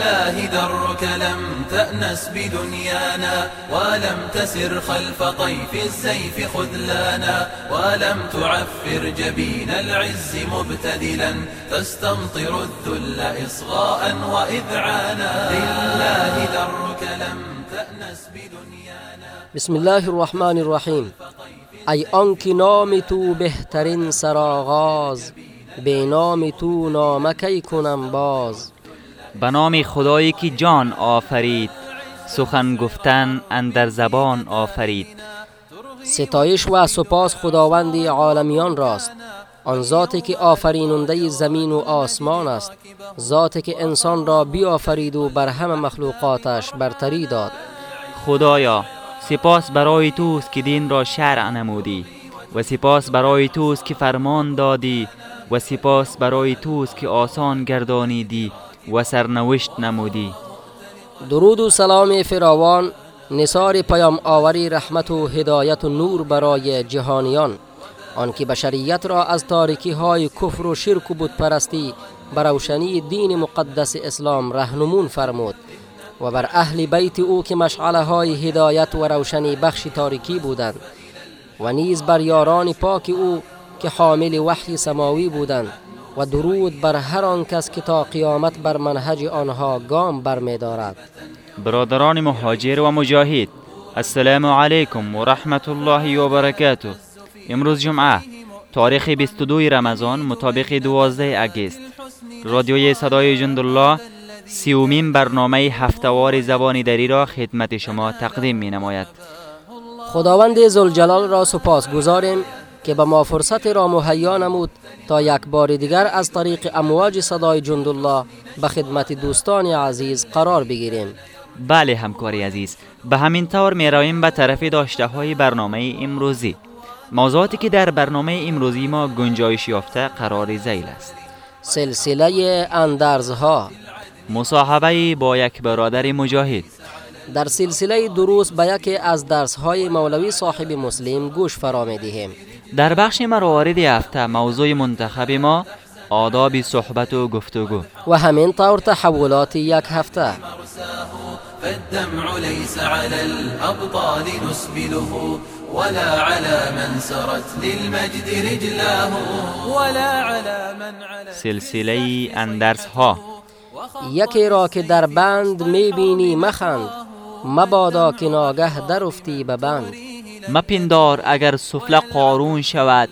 لله درك لم تأنس بدنيانا ولم تسر خلف طيف السيف خذلانا ولم تعفر جبين العز مبتدلا تستمطر الذل إصغاء وإذعانا لله درك لم تأنس بدنيانا بسم الله الرحمن الرحیم ای آنکه نام تو بهترین سرآغاز به نام تو نامکی کنم باز به نام خدایی که جان آفرید سخن گفتن اندر زبان آفرید. ستایش و سپاس خداوند عالمیان راست. آن ذاتی که آفریننده زمین و آسمان است ذاتی که انسان را بیافرید و بر همه مخلوقاتش برتری داد. خدایا سپاس برای توست که دین را شرع نمودی و سپاس برای توست که فرمان دادی و سپاس برای توست که آسان گردانیدی. و سرنوشت نمودی. درود و سلام فراوان نثار پیام آوری رحمت و هدایت و نور برای جهانیان. آنکه بشریت را از تاریکی های کفر و شرک و بت پرستی بر روشنی دین مقدس اسلام رهنمون فرمود و بر اهل بیت او که مشعله های هدایت و روشنی بخش تاریکی بودند و نیز بر یاران پاک او که حامل وحی سماوی بودند. و درود بر هر آن کس که تا قیامت بر منهج آنها گام برمیدارد. برادران مهاجر و مجاهد السلام علیکم و رحمت الله و برکاته. امروز جمعه تاریخ 22 رمضان مطابق 12 اگست. رادیوی صدای جندالله سیومین برنامه هفتوار زبان دری را خدمت شما تقدیم می نماید خداوند زلجلال را سپاس گذاریم که به ما فرصت را مهیا نمود تا یک بار دیگر از طریق امواج صدای جندالله به خدمت دوستان عزیز قرار بگیریم. بله همکاری عزیز به همین طور می رویم به طرف داشته های برنامه امروزی. موضوعاتی که در برنامه امروزی ما گنجایش یافته قرار زیل است. سلسله اندرزها. مصاحبه با یک برادر مجاهد. در سلسله دروس به یکی از درسهای مولوی صاحب مسلم گوش فرا می دهیم در بخش موارد هفته موضوع منتخب ما آداب صحبت و گفتگو. و همین طور تحولات یک هفته. فالدمع ليس على الأبطال نسبله ولا على من سرت للمجد رجلاه ولا على من على سلسله اندرس ها یکی را که در بند می بینی مخند مبادا که ناگه درفتی به بند. مپندار اگر سفله قارون شود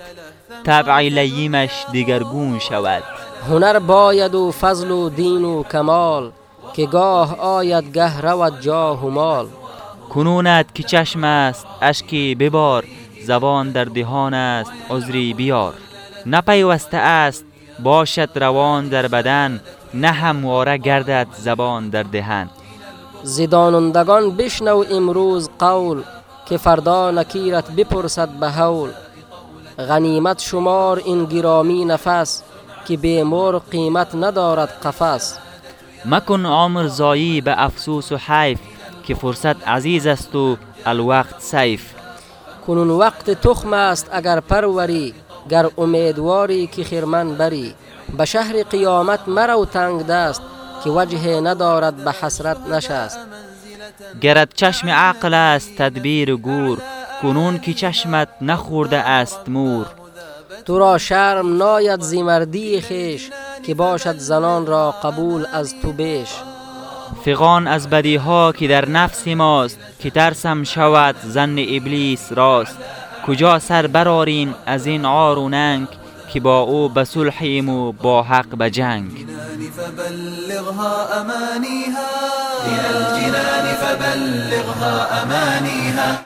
طبع لیمش دیگرگون شود. هنر باید و فضل و دین و کمال که گاه آید گه رود جاه و مال کنونت که چشم است اشکی ببار زبان در دهان است عذری بیار. نپیوسته است باشد روان در بدن نه همواره گردد زبان در دهن. زدانندگان بشنو امروز قول که فردا نکیرت بپرسد به هول غنیمت شمار این گرامی نفس که به مر قیمت ندارد قفس. مکن عمر زایی به افسوس و حیف که فرصت عزیز است و الوقت سیف. کنون وقت تخم است اگر پروری گر امیدواری که خیرمن بری. به شهر قیامت مرو تنگ دست که وجه ندارد به حسرت نشست. گرد چشم عقل است تدبیر گور. کنون که چشمت نخورده است مور. تو را شرم ناید زیمردی خیش که باشد زنان را قبول از تو بیش فغان از بدی ها که در نفس ماست که ترسم شود زن ابلیس راست. کجا سر براریم از این عار و ننگ که با او به صلحیم و با حق به جنگ. إلى الجنان فبلغها أمانيها.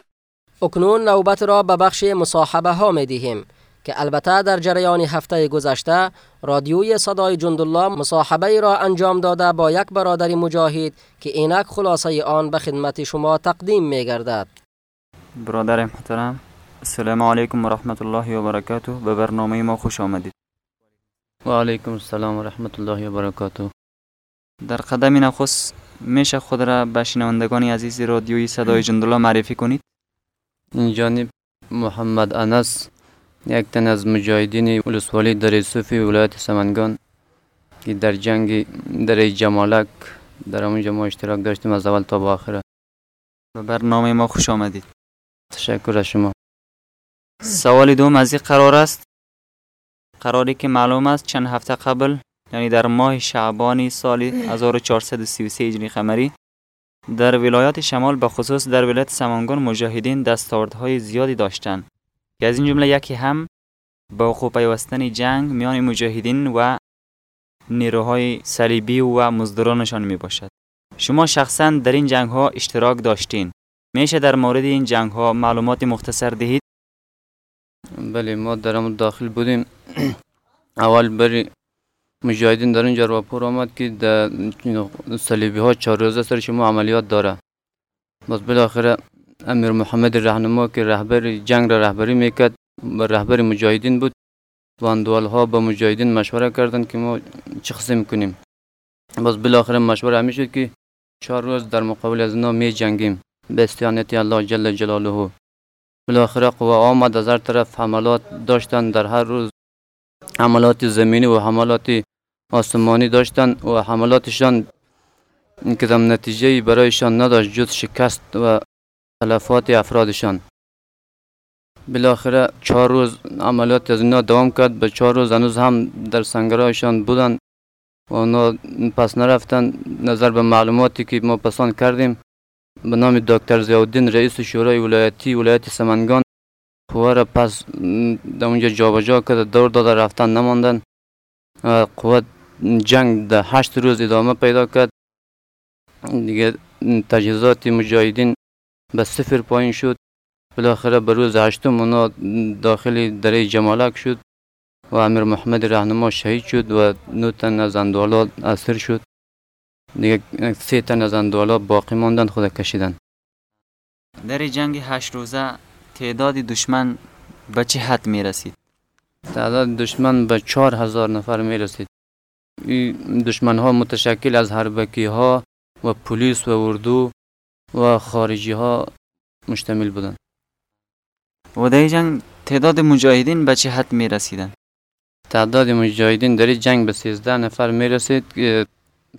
اکنون نوبت را به بخش مصاحبه ها می دهیم که البته در جریان هفته گذشته رادیوی صدای جندالله مصاحبه را انجام داده با یک برادر مجاهد که اینک خلاصه آن به خدمت شما تقدیم می گردد برادر محترم السلام علیکم و رحمت الله و برکاته. به برنامه ما خوش آمدید. و علیکم السلام و رحمت الله و برکاته. در قدم نخست میشه خود را به شنوندگان عزیز رادیوی صدای جندالله معرفی کنید. جانب محمد انس یک تن از مجاهدین ولسوالی در صوفی ولایت سمنگان که در جنگ در جمالک در اونجا ما اشتراک داشتیم از اول تا به آخر به برنامه ما خوش آمدید. تشکر از شما. سوال دوم از این قرار است. قراری که معلوم است چند هفته قبل یعنی در ماه شعبانی سال 1433 هجری قمری در ولایات شمال به خصوص در ولایت سمنگان مجاهدین دستاوردهای زیادی داشتند. که از این جمله یکی هم با وقوع پیوستن جنگ میان مجاهدین و نیروهای صلیبی و مزدورانشان می باشد شما شخصا در این جنگ ها اشتراک داشتین. میشه در مورد این جنگ ها معلومات مختصر دهید؟ بله ما در داخل بودیم. اول بری مجاهدین در اونجا راپور آمد که در صلیبی ها چهار روزه سر شما عملیات داره. باز بالاخره امیر محمد رهنما که رهبر جنگ را رهبری می‌کرد و رهبر مجاهدین بود واندوال ها با مجاهدین مشوره کردند که ما چه قسم کنیم. باز بالاخره مشوره همی شد که چهار روز در مقابل از اینا می جنگیم به استیانت الله جل جلاله. بالاخره قوا آمد از هر طرف حملات داشتن در هر روز حملات زمینی و حملات آسمانی داشتن و حملاتشان کدام نتیجه برایشان نداشت جز شکست و تلفات افرادشان. بالاخره چهار روز عملیات از اینا دوام کرد. به چهار روز هنوز هم در سنگرهایشان بودن و اونا پس نرفتن. نظر به معلوماتی که ما پسان کردیم به نام دکتر زیادین رئیس شورای ولایتی ولایت سمنگان قوه را پس در اونجا جابجا کرده دور داده رفتن نماندن. قوه جنگ در هشت روز ادامه پیدا کرد دیگه تجهیزات مجاهدین به صفر پایین شد. بالاخره به روز هشتم اونا داخل دره جمالک شد و امیر محمد رهنما شهید شد و نو تن از اندوالا اسیر شد. دیگه سه تن از اندوالا باقی ماندن خود کشیدن. در جنگ هشت روزه تعداد دشمن به چه حد می رسید؟ تعداد دشمن به چهار هزار نفر می رسید دشمن ها متشکل از هربکی ها و پلیس و اردو و خارجی ها مشتمل بودند و در جنگ تعداد مجاهدین به چه حد می رسیدن؟ تعداد مجاهدین در جنگ به 13 نفر می رسید که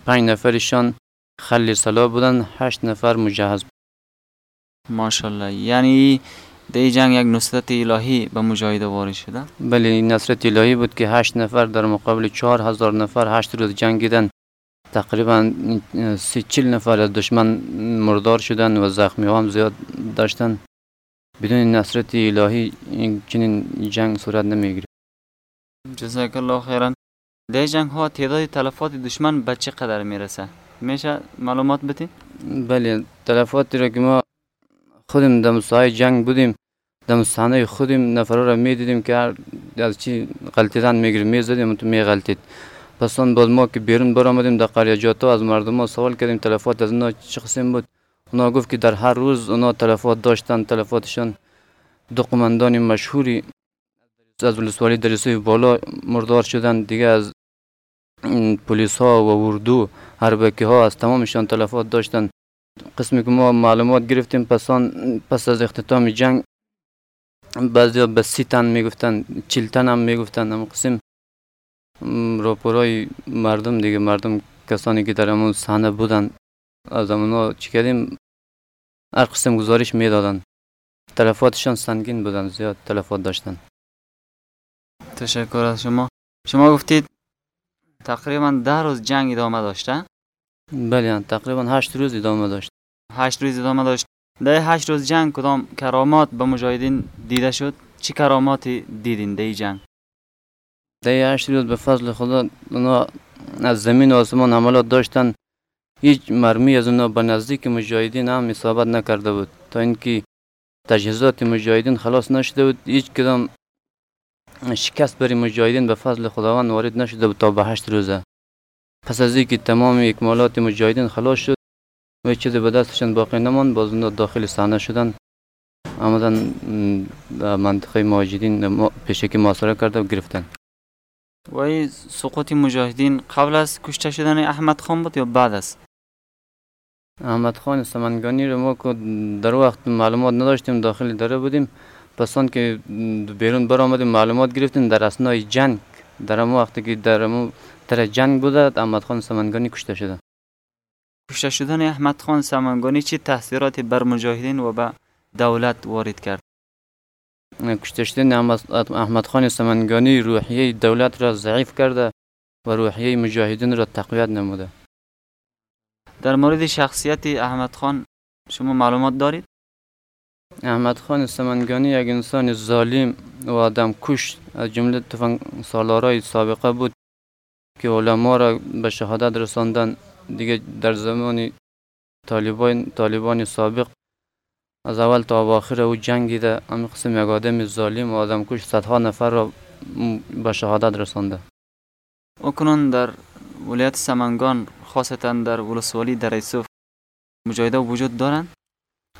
پنج نفرشان خلی سلا بودن هشت نفر مجهز بود. ماشاءالله یعنی در این جنگ یک نصرت الهی به مجاهده وارد شده. بله این نصرت الهی بود که هشت نفر در مقابل چهار هزار نفر هشت روز جنگیدن تقریبا سی چل نفر از دشمن مردار شدن و زخمی هم زیاد داشتن بدون نصرت الهی این چنین جنگ صورت نمی‌گیره جزاک الله خیرا در جنگ ها تعداد تلفات دشمن به چه قدر می‌رسه؟ میشه معلومات بدین بله تلفاتی را که ما خودم در ساحه جنگ بودیم در صحنه خودم نفرا را می‌دیدیم که از چی غلطیدن می‌گیریم می‌زدیم تو میغلطید پس آن باز ما که بیرون برآمدیم در قریه از مردم ها سوال کردیم تلفات از اینا چه قسم بود؟ اونا گفت که در هر روز اونا تلفات داشتن تلفاتشان دو قماندان مشهوری از ولسوالی درسوی بالا مردار شدن. دیگه از پلیس ها و اردو هربکی ها از تمامشان تلفات داشتن. قسمی که ما معلومات گرفتیم پسان پس از اختتام جنگ بعضی به سی تن می‌گفتن چل تن هم می‌گفتن. هم قسم راپورای مردم دیگه مردم کسانی که در همون صحنه بودن از همونا چی کردیم؟ هر قسم گزارش می‌دادن. تلفاتشان سنگین بودن زیاد تلفات داشتن. تشکر از شما. شما گفتید تقریبا ده روز جنگ ادامه داشته. بله تقریبا هشت روز ادامه داشت. هشت روز ادامه داشت. در هشت روز جنگ کدام کرامات به مجاهدین دیده شد؟ چه کراماتی دیدین در جنگ؟ در هشت روز به فضل خدا اونا از زمین و آسمان حملات داشتن. هیچ مرمی از اونا به نزدیک مجاهدین هم اصابت نکرده بود. تا اینکه تجهیزات مجاهدین خلاص نشده بود هیچ کدام شکست بری مجاهدین به فضل خداوند وارد نشده بود تا به هشت روزه. پس از اینکه تمام اکمالات مجاهدین خلاص شد و چیزی به دستشان باقی نماند باز اونا داخل صحنه شدن. آمدن منطقه مهاجرین پیشکی محاصره کرده و گرفتن. و این سقوط مجاهدین قبل از کشته شدن احمد خان بود یا بعد است احمد خان سمنگانی رو ما که در وقت معلومات نداشتیم داخل دره بودیم. پسان که بیرون برآمدیم معلومات گرفتیم. در اسنای جنگ در اون وقتی که در در جنگ بوده احمد خان سمنگانی کشته شده. کشته شدن احمد خان سمنگانی چه تاثیراتی بر مجاهدین و به دولت وارد کرد. کشته شدن احمد خان سمنگانی روحیه دولت را ضعیف کرده و روحیه مجاهدین را تقویت نموده. در مورد شخصیت احمد خان شما معلومات دارید؟ احمد خان سمنگانی یک انسان ظالم و آدم کش از جمله تفنگ سالارای سابقه بود. که علما را به شهادت رساندن. دیگه در زمان طالبان طالبان سابق از اول تا آخر او جنگیده همین قسم یک آدم ظالم و آدم کش صدها نفر را به شهادت رسانده. او در ولایت سمنگان خاصتا در ولسوالی در ایسوف مجاهده وجود دارند؟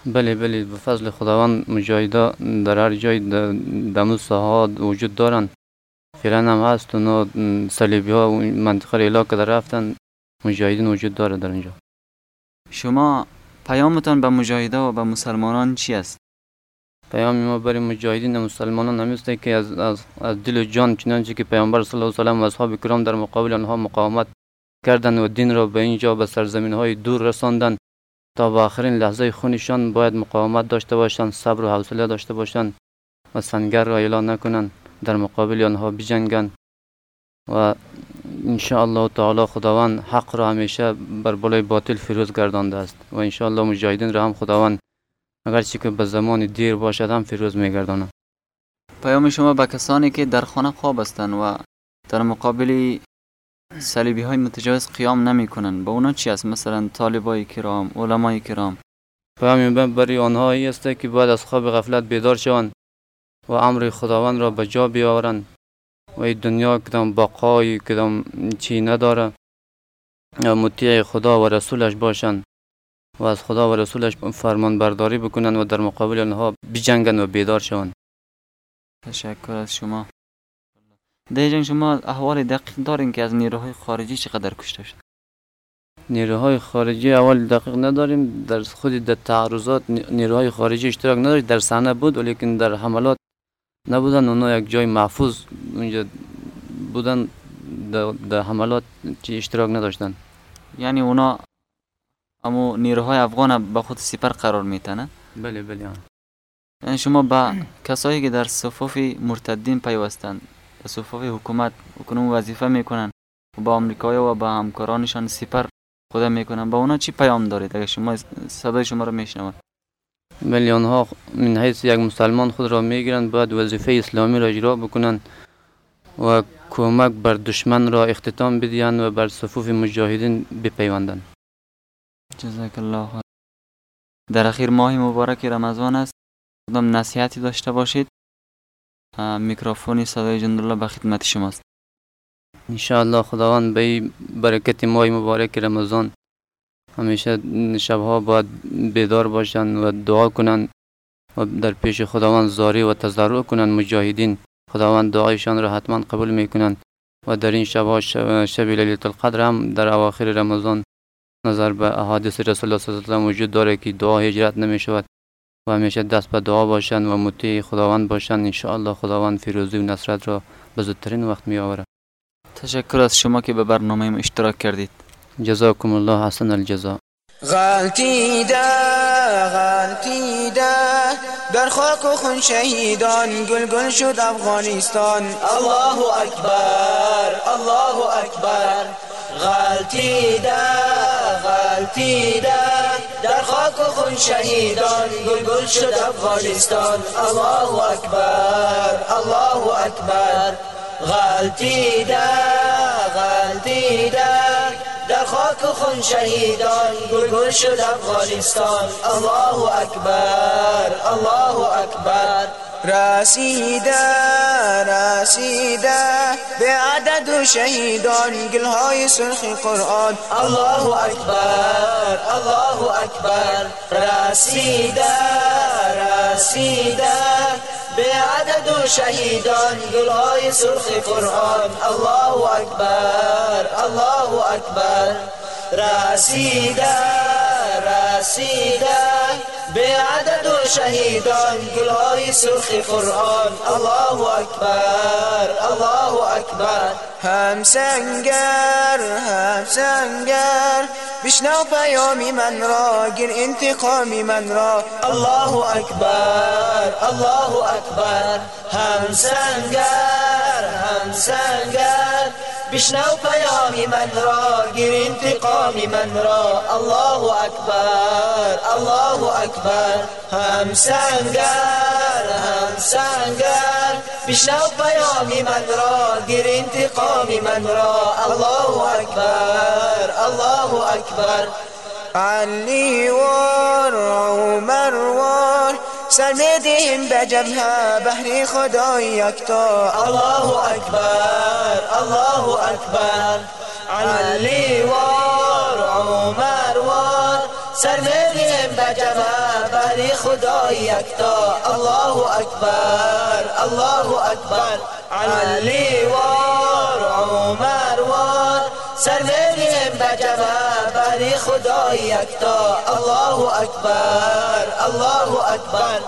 بله بله. به فضل خداوند مجاهده در هر جای دمو ساها وجود دارند. فعلا هم هست و صلیبی ها منطقه ریلا که در رفتن مجاهدین وجود داره در اینجا. شما پیامتان به مجاهده و به مسلمانان چی است؟ پیام ما برای مجاهدین و مسلمانان همیسته که از, از, از دل و جان چنانچه که پیامبر صلی الله علیه و اصحاب کرام در مقابل آنها مقاومت کردند و دین را به اینجا به سرزمین های دور رساندند تا به آخرین لحظه خونشان باید مقاومت داشته باشند صبر و حوصله داشته باشند و سنگر را اعلان نکنند. در مقابل آنها بجنگند و ان الله تعالی خداوند حق را همیشه بر بالای باطل فیروز گردانده است و ان الله مجاهدین را هم خداوند اگرچه که به زمان دیر باشد هم فیروز میگرداند. پیام شما به کسانی که در خانه خواب هستند و در مقابل صلیبی های متجاوز قیام نمی کنند با اونا چی است؟ مثلا طالبای کرام علمای کرام. پیام برای آنها است که بعد از خواب غفلت بیدار شوند. و امر خداوند را به جا بیاورند. و این دنیا کدام بقای کدام چی نداره. مطیع خدا و رسولش باشند. و از خدا و رسولش فرمان برداری بکنند و در مقابل آنها بجنگند و بیدار شوند. تشکر از شما. در شما احوال دقیق دارین که از نیروهای خارجی چقدر کشته شد؟ نیروهای خارجی اول دقیق نداریم. در خود در تعرضات نیروهای خارجی اشتراک نداریم در صحنه بود ولیکن در حملات نبودن اونا یک جای محفوظ اونجا بودن در حملات اشتراک نداشتن. یعنی اونا اما نیروهای افغان به خود سپر قرار میتنه بله بله یعنی شما با کسایی که در صفوف مرتدین پیوستند در صفوف حکومت کنون وظیفه می‌کنن و با آمریکایی و با همکارانشان سپر خدا می‌کنن با اونا چی پیام دارید؟ اگر شما صدای شما رو میشنوند. میلیون ها من حیث یک مسلمان خود را می‌گیرند باید وظیفه اسلامی را اجرا بکنند و کمک بر دشمن را اختتام بدهند و بر صفوف مجاهدین بپیوندند. جزاک الله در اخیر ماه مبارک رمضان است. کدام نصیحتی داشته باشید. میکروفونی صدای جندالله به خدمت شماست. انشاءالله خداوند به برکت ماه مبارک رمضان همیشه شبها باید بیدار باشند و دعا کنند و در پیش خداوند زاری و تضرع کنند مجاهدین خداوند دعایشان را حتما قبول می‌کنند و در این شبها شب, شب لیلت القدر هم در اواخر رمضان نظر به احادیث رسول الله صلی الله علیه و وجود داره که دعا هجرت نمی شود و همیشه دست به دعا باشند و مطیع خداوند باشند ان خداوند فیروزی و نصرت را به زودترین وقت می آورد تشکر از شما که به برنامه اشتراک کردید. جزاكم الله حسن الجزاء. غلطیده غلطیده در خاک و خون شهیدان گل گل شد افغانستان. الله اکبر الله اکبر. غلطیده غلطیده در خاک و خون شهیدان گل گل شد افغانستان. الله اکبر الله اکبر. غلطیده غلطیده در خاک و خون شهیدان گل گل شد افغانستان. الله اکبر الله اکبر. رسیده رسیده به عدد و شهیدان گلهای سرخ قرآن. الله اکبر الله اکبر. رسیده رسیده به عدد و شهیدان گلهای سرخ قرآن الله اکبر الله اکبر رسیده رسیده به عدد و شهیدان گلهای سرخ قرآن الله اکبر الله اکبر هم سنگر هم سنگر بشنو پیامی من را گیر انتقامی من را. الله اکبر الله اکبر هم سنگر هم سنگر بشنو پیامی من را؟ گیر انتقامی من را. الله اکبر الله اکبر هم سنگر هم سنگر بشنو پیامی من را؟ گیر انتقامی من را. الله اکبر الله اکبر علی وار عمر وار سر میدیم به جبهه بهر خدای یکتا الله اکبر الله اکبر. علی وار عمر وار. سر میدیم به جبهه بهر خدای یکتا الله اکبر الله اکبر. علی وار عمر وار سر میدیم به جبهه بهر خدای یکتا الله اکبر الله اکبر.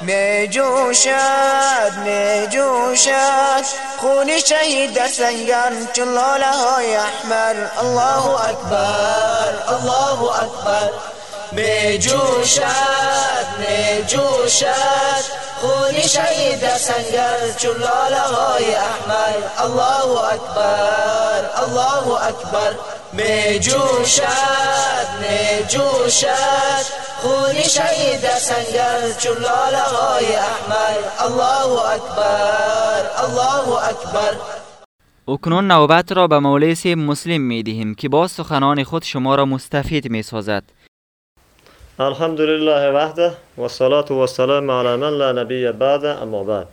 می جوشد می جوشد. خون شهید در سنگان چون لاله های احمر. الله اکبر الله اکبر. می جوشد می جوشد. خون شهید سنگر چون لاله های احمر. الله اکبر الله اکبر. می جوشد می جوشد. خون شهید سنگر چون لاله های احمر. الله اکبر الله اکبر. اکنون نوبت را به مولوی سیب مسلم می دهیم که با سخنان خود شما را مستفید می سازد. الحمد لله وحده والصلاة والسلام على من لا نبي بعد أما بعد.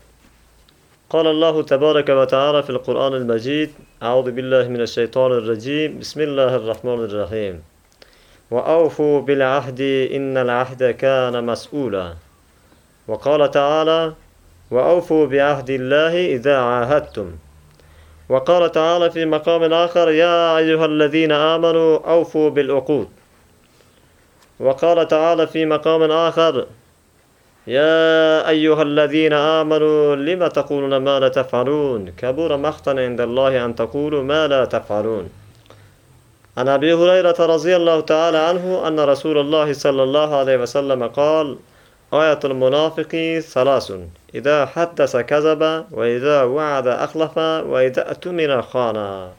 قال الله تبارك وتعالى في القرآن المجيد أعوذ بالله من الشيطان الرجيم بسم الله الرحمن الرحيم. وأوفوا بالعهد إن العهد كان مسؤولا. وقال تعالى وأوفوا بعهد الله إذا عاهدتم. وقال تعالى في مقام آخر يا أيها الذين آمنوا أوفوا بالعقود. وقال تعالى في مقام آخر يا أيها الذين آمنوا لم تقولون ما لا تفعلون؟ كبر مقتا عند الله أن تقولوا ما لا تفعلون. عن أبي هريرة رضي الله تعالى عنه أن رسول الله صلى الله عليه وسلم قال آية المنافق ثلاث إذا حدث كذب وإذا وعد أخلف وإذا أؤتمن خان.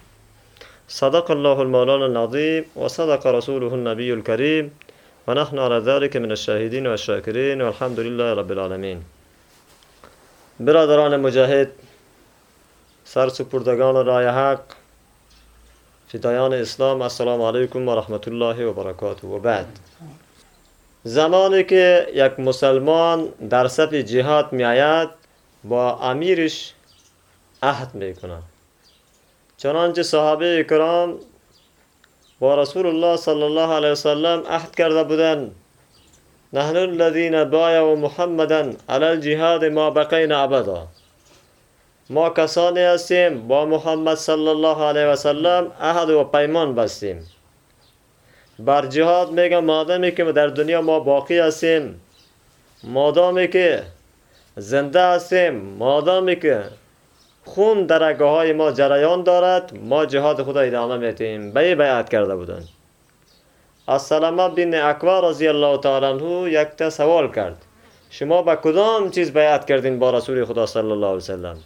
صدق الله المولانا العظيم وصدق رسوله النبي الكريم. ونحن على ذلك من الشاهدين والشاكرين والحمد لله رب العالمين. برادران مجاهد سر سپردگان رأی حق فدایان اسلام السلام علیکم و رحمت الله و برکاته. و بعد زمانی که یک مسلمان در صف جهاد می با امیرش عهد می چنانچه صحابه کرام با رسول الله صلی الله علیه وسلم عهد کرده بودند نحن الذين بايعوا محمدا على الجهاد ما بقينا أبدا. ما کسانی هستیم با محمد صلی الله علیه و سلم عهد و پیمان بستیم. بر جهاد میگم مادامی که در دنیا ما باقی هستیم. مادامی که زنده هستیم. مادامی که خون در های ما جریان دارد. ما جهاد خدا ادامه میتیم به بیعت کرده بودند از سلمه بن اکوا رضی الله تعالی عنه یک تا سوال کرد. شما به کدام چیز بیعت کردین با رسول خدا صلی الله علیه وسلم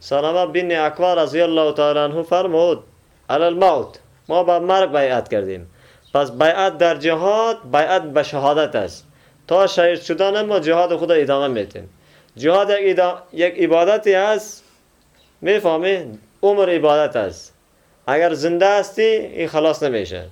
سلمه بن اکوا رضی الله تعالی عنه فرمود الموت ما به مرگ بیعت کردیم. پس بیعت در جهاد بیعت به شهادت است. تا شهید شدن ما جهاد خدا ادامه میتیم جهاد یک, یک عبادتی است می‌فهمی؟ عمر عبادت است. اگر زنده هستی این خلاص نمیشه.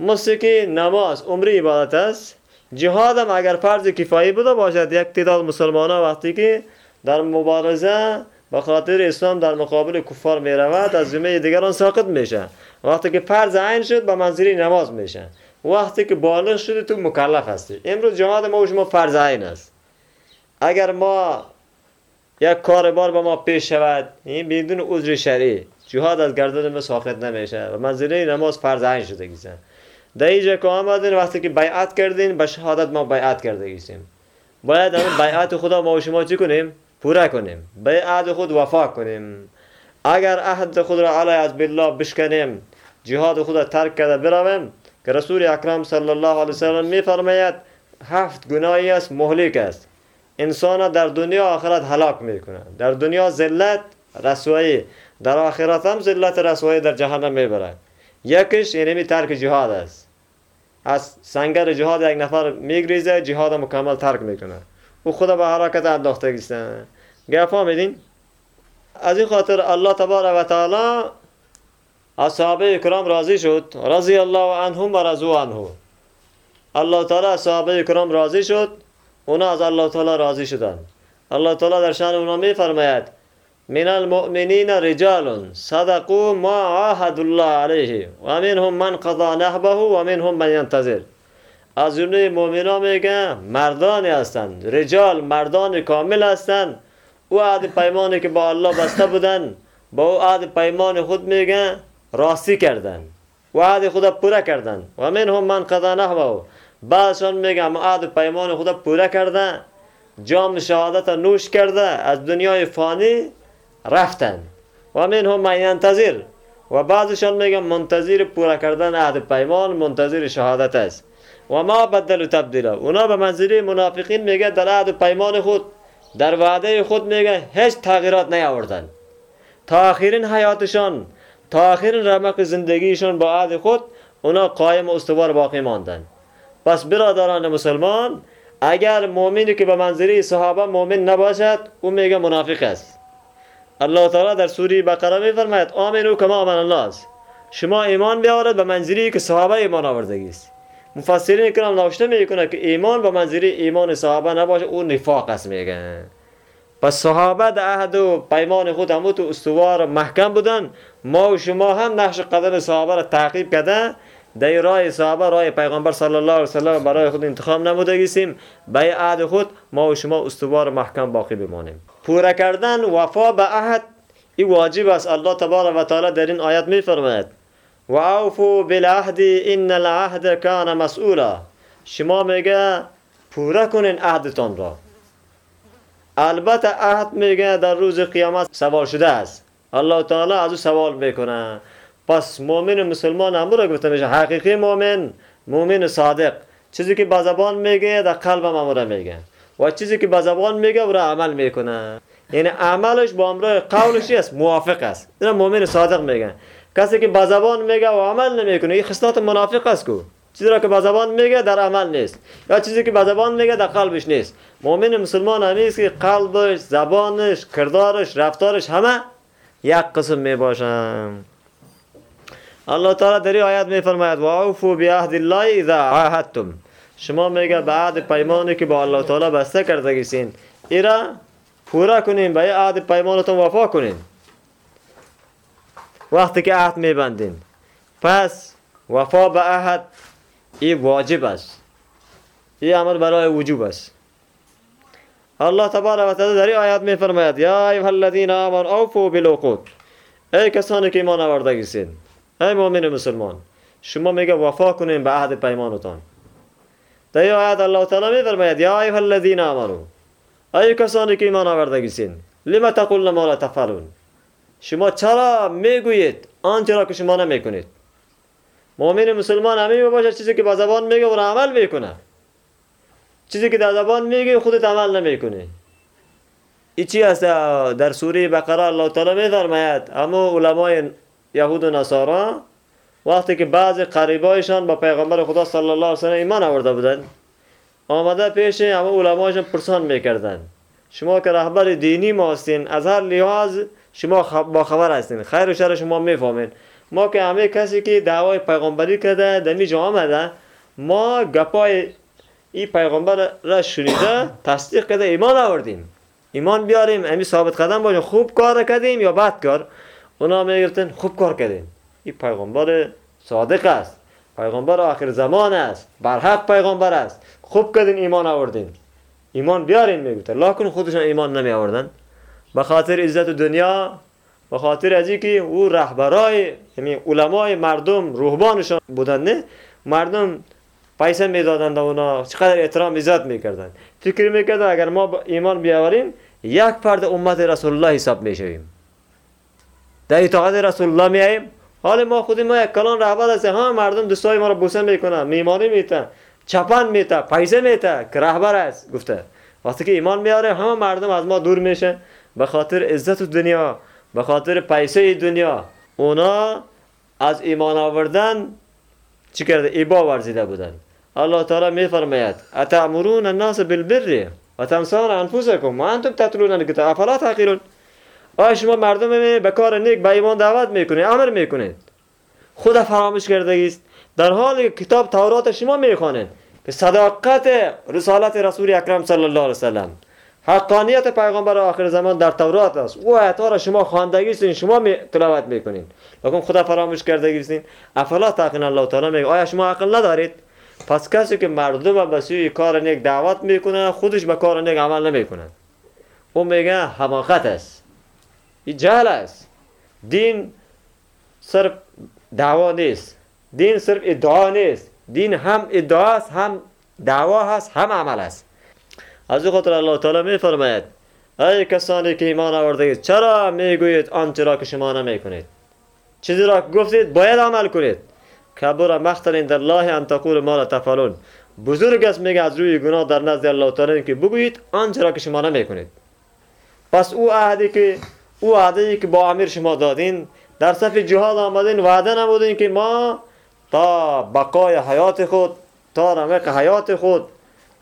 موسیقی نماز عمر عبادت است. جهاد هم اگر فرض کفایی بوده باشد یک تعداد مسلمان ها وقتی که در مبارزه به خاطر اسلام در مقابل کفار می رود از ذمه دیگران ساقط میشه. وقتی که فرض عین شد به منزله نماز میشه. وقتی که بالغ شده تو مکلف هستی. امروز جهاد ما و شما فرض عین است. اگر ما یک کار بار به ما پیش شود. این بدون عذر شرعی. جهاد از گردن ما ساقط نمیشه. و منزله نماز فرض عین شده گیسه. در اینجا که آمدین وقتی که بیعت کردین به شهادت ما بیعت کرده گیسیم. باید همین بیعت خدا ما و شما چی کنیم؟ پورا کنیم. بیعت خود وفا کنیم. اگر عهد خود را علی از بالله بشکنیم جهاد خود ترک کرده برویم که رسول اکرم صلی الله علیه وسلم میفرماید هفت گناهی است مهلک است. انسان در دنیا آخرت هلاک می‌کنه. در دنیا ذلت رسوایی در آخرت هم ذلت رسوایی در جهنم می‌بره یکیش یعنی ترک جهاد است. از سنگر جهاد یک نفر میگریزه جهاد مکمل ترک می‌کنه. او خدا به حرکت انداخته گیستن گپ فهمیدین؟ از این خاطر الله تبارک و تعالی از صحابه کرام راضی شد. رضی الله عنهم و رضو عنه. الله تعالی از صحابه کرام راضی شد. اونا از الله تعالی راضی شدن الله تعالی در شان اونا میفرماید من المؤمنین رجال صدقوا ما عاهد الله علیه و منهم من قضا نحبه و منهم من ینتظر از جمله مؤمنان میگه مردانی هستند رجال مردان کامل هستند او عهد پیمانی که با الله بسته بودن با او عهد پیمان خود میگه راستی کردن و عهد خدا پورا کردن و من هم من قضا نحوه بعضشان میگه عهد پیمان خدا پورا کرده جام شهادت نوش کرده از دنیای فانی رفتن و من هم من ینتظر و بعضشان میگه منتظر پورا کردن عهد پیمان منتظر شهادت است و ما بدل و تبدیل اونا به منظری منافقین میگه در عهد پیمان خود در وعده خود میگه هیچ تغییرات نیاوردن تا آخرین حیاتشان تا آخرین رمق زندگیشان با عهد خود اونا قایم و استوار باقی ماندن پس برادران مسلمان اگر مؤمنی که به منظری صحابه مؤمن نباشد او میگه منافق است. الله تعالی در سوره بقره میفرماید آمنو کما آمن الله است. شما ایمان بیاورد به منظری که صحابه ایمان آوردگی است. مفسرین کرام نوشته می‌کنه که ایمان به منظری ایمان صحابه نباشه اون نفاق است میگن پس صحابه در عهد و پیمان خود همو تو استوار محکم بودن ما و شما هم نقش قدم صحابه را تعقیب کرده در راه صحابه راه پیغمبر صلی الله علیه وسلم برای خود انتخاب نموده گیسیم. به عهد خود ما و شما استوار محکم باقی بمانیم. پورا کردن وفا به عهد این واجب است. الله تبارک و تعالی در این آیت میفرماید. و اوفو بالعهد ان العهد کان مسئولا. شما میگه پورا کنین عهدتان را. البته عهد میگه در روز قیامت سوال شده است. الله تعالی از او سوال می‌کنه. پس مؤمن مسلمان امو را گفته میشه حقیقی مؤمن مؤمن صادق. چیزی که با زبان میگه در قلب هم میگه. و چیزی که با زبان میگه او را عمل می‌کنه. یعنی عملش با امرای قولش است موافق است. این مؤمن صادق میگه کسی که با زبان میگه و عمل نمی‌کنه این خصلت منافق است کو چیزی را که با زبان میگه در عمل نیست. یا چیزی که با زبان میگه در قلبش نیست. مؤمن مسلمان همیست که قلبش زبانش کردارش رفتارش همه یک قسم می‌باشن. الله تعالی در این آیت میفرماید. و اوفو بعهد الله اذا عاهدتم. شما میگه به عهد پیمانی که با الله تعالی بسته کرده گیسین ایرا پورا کنین به عهد پیمانتون وفا کنین. وقتی که عهد میبندین. پس وفا به عهد این واجب است. این امر برای وجوب است. الله تبارک و تعالی در آیات میفرماید. یا ایها الذین آمنوا اوفوا بالعقود. ای کسانی که ایمان آورده گیسین. ای مؤمن مسلمان شما میگه وفا کنین به عهد پیمانتان. در این آیات الله تعالی میفرماید یا ایها الذین آمنوا ای کسانی که ایمان آورده گیسین لما تقولون ما لا تفعلون؟ شما چرا می‌گویید آنچه را که شما نمی‌کنید؟ مؤمن مسلمان همین باشه چیزی که با زبان میگه و عمل می‌کنه چیزی که در زبان میگه خودت عمل نمی‌کنه این چی در سوره بقره الله تعالی میفرماید اما علمای یهود و نصارا وقتی که بعض قریبایشان با پیغمبر خدا صلی الله علیه و ایمان آورده بودند آمده پیش اما علمایشان پرسان می‌کردند. شما که رهبر دینی ما هستین از هر لحاظ شما با خبر هستین خیر و شر شما می‌فهمین. ما که همه کسی که دعوای پیغمبری کرده در اینجا آمده ما گپای این پیغمبر را شنیده تصدیق کرده ایمان آوردیم. ایمان بیاریم امی ثابت قدم باشیم خوب کار کردیم یا بد کار. اونا می‌گفتن خوب کار کردیم این پیغمبر صادق است پیغمبر آخر زمان است برحق پیغمبر است خوب کردین ایمان آوردین ایمان بیارین می‌گفتن لکن خودشان ایمان نمی آوردن به خاطر عزت دنیا به خاطر از که او رهبرای یعنی علمای مردم روحبانشان بودن نه مردم پیسه می‌دادند اونا چقدر احترام عزت می‌کردن فکر می‌کردن اگر ما ایمان بیاوریم یک فرد امت رسول الله حساب می‌شویم در اطاعت رسول الله میاییم حال ما خودی ما یک کلان رهبر هستیم. ها مردم دوستای ما رو بوسه می‌کنن میمانی میتن چپن میته پیسه میته که رهبر است گفته. وقتی که ایمان میاره همه مردم از ما دور میشه به خاطر عزت دنیا به خاطر پیسه دنیا. اونا از ایمان آوردن چی کرده؟ ایبا ورزیده بودن. الله تعالی میفرماید اتامرون الناس بالبر و تنسون انفسکم و انتم تتلون الکتاب افلا تعقلون آیا شما مردم به کار نیک به ایمان دعوت می‌کنید امر می‌کنید خود فراموش کرده است در حالی که کتاب تورات شما می‌خوانید که صداقت رسالت رسول اکرم صلی الله علیه وسلم حقانیت پیغمبر آخر زمان در تورات است. او آیات را شما خواندگی است شما می تلاوت می‌کنید لیکن خدا فراموش کرده است افلا تقین الله تعالی میگه آیا شما عقل ندارید؟ پس کسی که مردم به سوی کار نیک دعوت می‌کنه خودش به کار نیک عمل نمی‌کنه او میگه حماقت است. این جهل است. دین صرف دعوا نیست. دین صرف ادعا نیست. دین هم ادعا است هم دعوا هست هم عمل است. از خاطر الله تعالی می فرماید ای کسانی که ایمان آورده اید چرا می‌گویید آنچه را که شما نمی‌کنید؟ چیزی را گفتید باید عمل کنید. کبر مختل در الله ان تقول ما لا تفعلون. بزرگ است میگه از روی گناه در نزد الله تعالی که بگویید آنچه را که شما نمی‌کنید. پس او عهدی که او عهدی که با امیر شما دادین در صف جهاد آمدین وعده نمودین که ما تا بقای حیات خود تا رمق حیات خود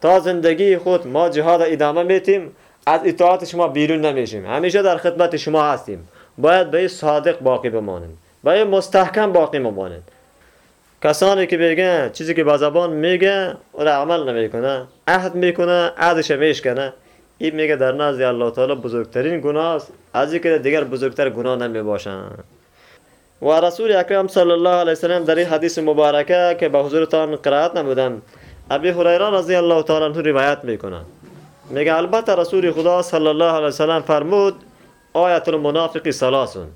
تا زندگی خود ما جهاد ادامه میتیم از اطاعت شما بیرون نمیشیم. همیشه در خدمت شما هستیم. باید به صادق باقی بمانیم. باید مستحکم باقی بمانیم. کسانی که بگن چیزی که با زبان میگه او عمل نمی‌کنه عهد می‌کنه عهدش میشکنه این میگه در نزد الله تعالی بزرگترین گناه است. از اینکه دیگر بزرگتر گناه نمی باشن و رسول اکرم صلی الله علیه وسلم در این حدیث مبارکه که به حضورتان قرائت نمودم ابی هریره رضی الله تعالی عنه روایت می‌کنه میگه البته رسول خدا صلی الله علیه وسلم فرمود آیت المنافق سلاسون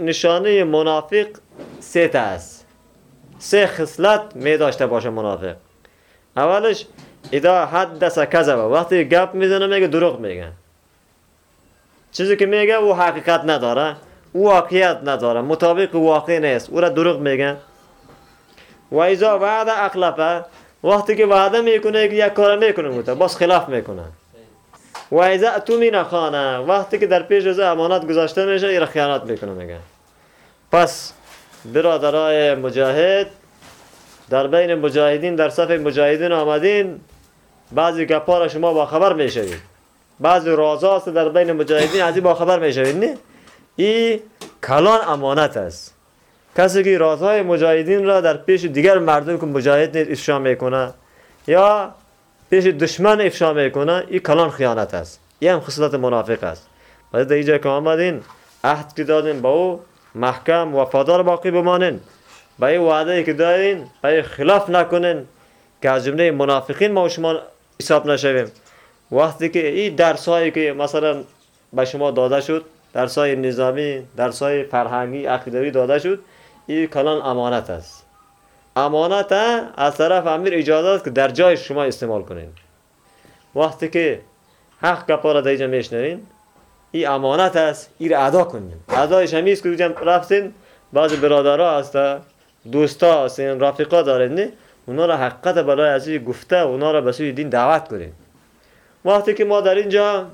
نشانه منافق سه است. سه خصلت می داشته باشه منافق. اولش اذا حدث کذب وقتی گپ می‌زنه میگه دروغ میگه. چیزی که میگه او حقیقت نداره او واقعیت نداره مطابق واقع نیست او را دروغ میگه. و اذا وعد اخلفه وقتی که وعده می‌کنه یک کار می‌کنه بوده باز خلاف می‌کنه. و اذا اتمین خانه وقتی که در پیش از امانت گذاشته میشه این خیانت می‌کنه میگه. پس برادرای مجاهد در بین مجاهدین در صف مجاهدین آمدین. بعضی گپا را شما با خبر می‌شوید. بعضی رازاست در بین مجاهدین از این با خبر می‌شوید نه؟ این کلان امانت است. کسی که رازهای مجاهدین را در پیش دیگر مردم که مجاهد نیست افشا می‌کنه یا پیش دشمن افشا می‌کنه این کلان خیانت است. این هم خصلت منافق است. و در اینجا که آمدین عهد که دادین با او محکم وفادار باقی بمانین. با این وعده که دارین با خلاف نکنین که از جمله منافقین ما شما حساب نشویم. وقتی که این درس هایی که مثلا به شما داده شد درس های نظامی درس های فرهنگی عقیدوی داده شد این کلان امانت است. امانت از طرف امیر اجازه است که در جای شما استعمال کنین. وقتی که حق گپا را در اینجا میشنوین این امانت است این را ادا کنین. ادایش همیست که رفتین بعض برادرها هست دوستا هستین رفیقا دارین اونا را حقیقت برای از گفته اونا را به سوی دین دعوت کنین وقتی که ما در اینجا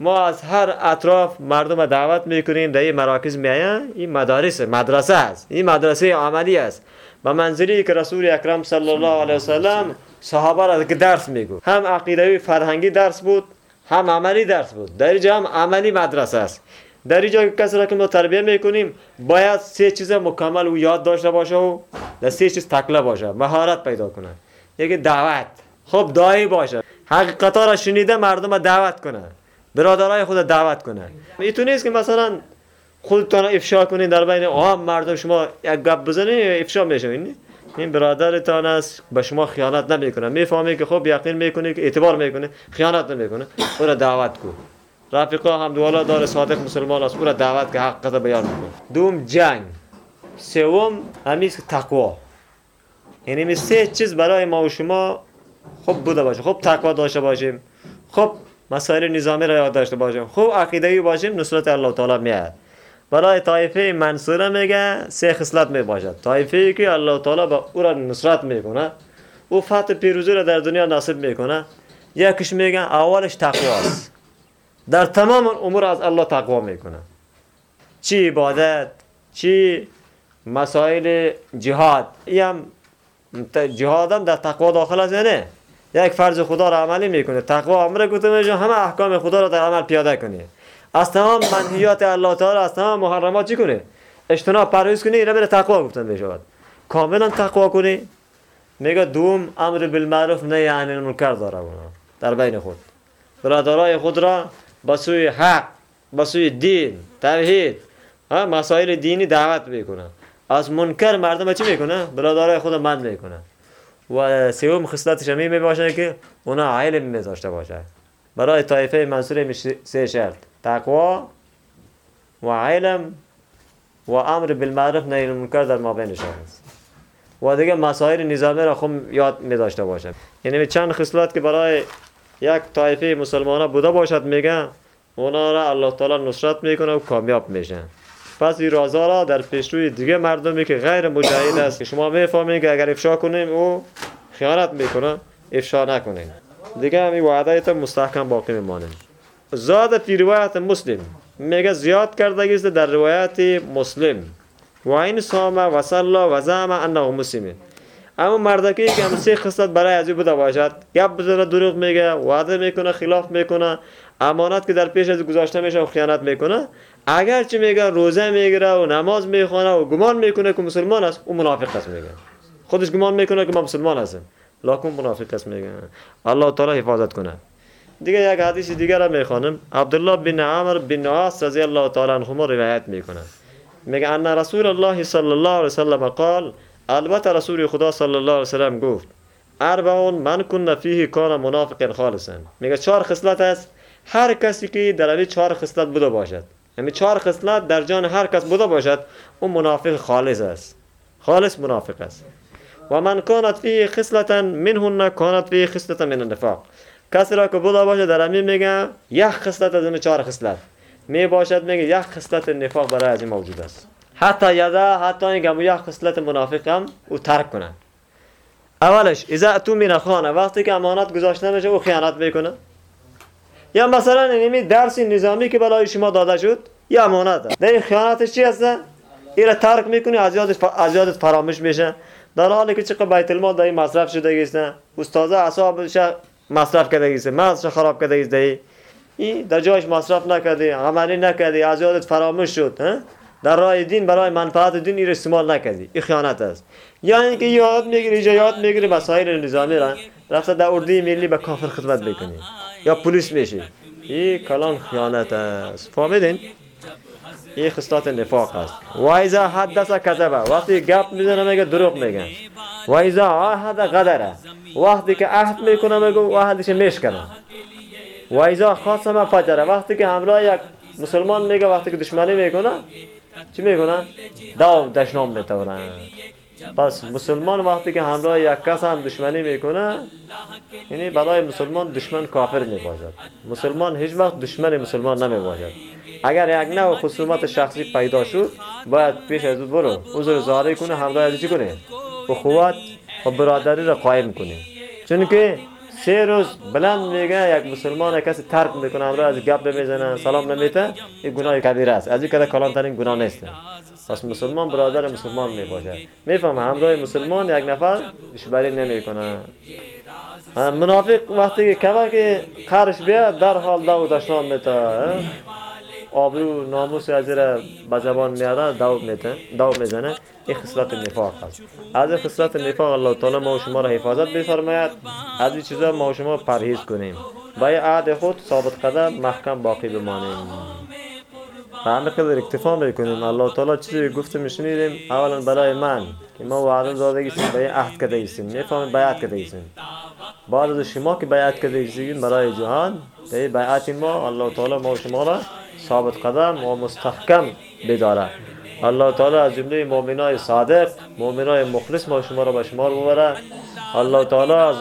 ما از هر اطراف مردم را دعوت می‌کنیم در این مراکز میایم این مدارس مدرسه است این مدرسه عملی است به منزلی که رسول اکرم صلی الله علیه وسلم صحابه را که درس میگو هم عقیدوی فرهنگی درس بود هم عملی درس بود در اینجا هم عملی مدرسه است در اینجا کسی را که ما تربیه می‌کنیم باید سه چیز مکمل او یاد داشته باشه و در سه چیز تکله باشه مهارت پیدا کنه. یکی دعوت. خب دایی باشه. حقیقتا را شنیده مردم را دعوت کنه برادرای خود دعوت کنه ایتون نیست که مثلا خودتان افشا کنین در بین عام مردم شما یک گپ بزنین افشا می‌شوین. این برادرتان است به شما خیانت نمی‌کنه. می‌فهمی که خب یقین می‌کنه که اعتبار می‌کنه خیانت نمی‌کنه. او را دعوت کن رفیقا هم دوالا دار صادق مسلمان است. او را دعوت که حقیقت بیان می‌کنه دوم جنگ. سوم همیست تقوا. یعنی سه چیز برای ما و شما خب بوده باشه. خب تقوا داشته باشیم. خب مسائل نظامی را یاد داشته باشیم. خب عقیده‌ای باشیم نصرت الله تعالی میاد. برای طایفه منصوره میگه سه خصلت می باشد طایفه ای که الله تعالی با او را نصرت می‌کنه او فتح پیروزی را در دنیا نصیب می‌کنه. یکیش میگه اولش تقواست در تمام امور از الله تقوا می‌کنه. چی عبادت چی مسائل جهاد. این جهاد هم در تقوا داخل است نه؟ یک فرض خدا را عملی می‌کنه. تقوا امر گفته میشه همه احکام خدا را در عمل پیاده کنی از تمام منهیات الله تعالی از تمام محرمات چی کنه؟ اجتناب پرهیز کنی اینا بره تقوا گفتن می‌شود کاملا تقوا کنی میگه دوم امر بالمعروف نه یعنی المنکر داره در بین خود. برادرای خود را به سوی حق به سوی دین توحید. ها مسائل دینی دعوت می‌کنه از منکر مردم چی می‌کنه برادرای خود من می‌کنه و سوم خصلتش می می‌باشه که اونا علم میذاشته باشه. برای طایفه منصور سه شرط. تقوا و علم و امر بالمعروف نهی المنکر در مابینشان است. و دیگه مسائل نظامی را خوب یاد می داشته باشد یعنی چند خصلت که برای یک طایفه مسلمان بوده باشد میگه اونا را الله تعالی نصرت می‌کنه و کامیاب میشن پس این رازا را در پیشروی دیگه مردمی که غیر مجاهد است. شما می‌فهمید که اگر افشا کنیم او خیانت می‌کنه افشا نکنیم. دیگه همین وعده مستحکم باقی میمانه. زاد فی روایت مسلم. میگه زیاد کرده است در روایت مسلم. و این سام و صلی و زعم انه مسلمه اما مردکی که هم سه خصلت برای از بوده باشد گپ بزنه دروغ میگه وعده می‌کنه خلاف می‌کنه. امانت که در پیش از گذاشته میشه و خیانت می‌کنه. اگر چی میگه روزه می‌گیره و نماز می‌خونه و گمان می‌کنه که مسلمان است او منافق است میگه. خودش گمان می‌کنه که ما مسلمان هستیم لکن منافق است میگه. الله تعالی حفاظت کنه. دیگه یک حدیث دیگر را می‌خوانم. عبدالله بن عمر بن عاص رضی الله تعالی عنهما روایت می‌کنه. میگه ان رسول الله صلی الله علیه وسلم قال البته رسول خدا صلی الله علیه وسلم گفت اربعون من کن فیه کان منافقا خالصا. میگه چهار خصلت است هر کسی که در این چهار خصلت بوده باشد. یعنی چهار خصلت در جان هر کس بوده باشد اون منافق خالص است. خالص منافق است. و من کانت فیه خصلة منهن کانت فیه خصلة من النفاق. کسی را که بوده باشد در همین میگه یک خصلت از این چهار خصلت. می باشد میگه یک خصلت نفاق برای از این موجود است. حتی یدا حتی اینکه یک خصلت منافق هم او ترک کنه اولش اذا تو من خانه وقتی که امانت گذاشته میشه او خیانت می‌کنه یا مثلا اینمی درس نظامی که برای شما داده شد یا امانت در این خیانتش چی هست این ترک می‌کنی از یادت از یادت فراموش میشه در حالی که چقدر بیت المال در مصرف شده است استاد اعصابش مصرف کرده است مغزش خراب کرده است این در جایش مصرف نکردی عملی نکردی از یادت فراموش شد در راه دین برای منفعت دین این استعمال نکردی. این خیانت است. یا اینکه یاد می‌گیری یاد می‌گیری مسائل نظامی را رفته در اردوی ملی به کافر خدمت بکنی. یا پلیس میشی. این کلان خیانت است. فهمیدین؟ این خصلت نفاق است. و اذا حدث کذبه. وقتی گپ می‌زنه میگه دروغ میگه. و اذا عهد غدره وقتی که عهد می‌کنه میگه عهدش میشکنه و ایزا خاصم فجره. وقتی که همراه یک مسلمان میگه وقتی که دشمنی می‌کنه چی می‌کنه؟ داو دشنام میتورن پس مسلمان وقتی که همراه یک کس هم دشمنی می‌کنه یعنی برای مسلمان دشمن کافر می‌باشد. مسلمان هیچ وقت دشمن مسلمان نمی‌باشد. اگر یک نوع خصومت شخصی پیدا شد باید پیش از برو. عذر زاری کنه همراه از چی کنه؟ اخوات و برادری را قایم کنه. چون که سه روز بلند میگه یک مسلمان کسی ترک می‌کنه امرو از گپ می‌زنه سلام نمیته این گناه کبیره است. از این کده کلانترین گناه نیست. پس مسلمان برادر مسلمان می‌باشه. می‌فهمه همراه مسلمان یک نفر دشبری نمی‌کنه. منافق وقتی که که خرش بیاد در حال دو دشنام میته آبرو ناموس از را به زبان میاره دو میته دو می‌زنه. این خصلت نفاق است. از این خصلت نفاق الله تعالی ما و شما را حفاظت بفرماید از این چیزا ما و شما پرهیز کنیم. با عهد خود ثابت قدم محکم باقی بمانیم. و همه قدر اکتفا می‌کنیم. الله تعالی چیزی گفته میشنیدیم اولا برای من که ما وعده داده ایستیم به عهد کرده ایستیم می‌فهمیم بیعت کرده ایستیم بعد از شما که بیعت کرده ایستیم برای جهان به بیعت ما الله تعالی ما و شما را ثابت قدم و مستحکم بداره الله تعالی از جمله مؤمنای صادق مؤمنای مخلص ما شما را به شمار ببره الله تعالی از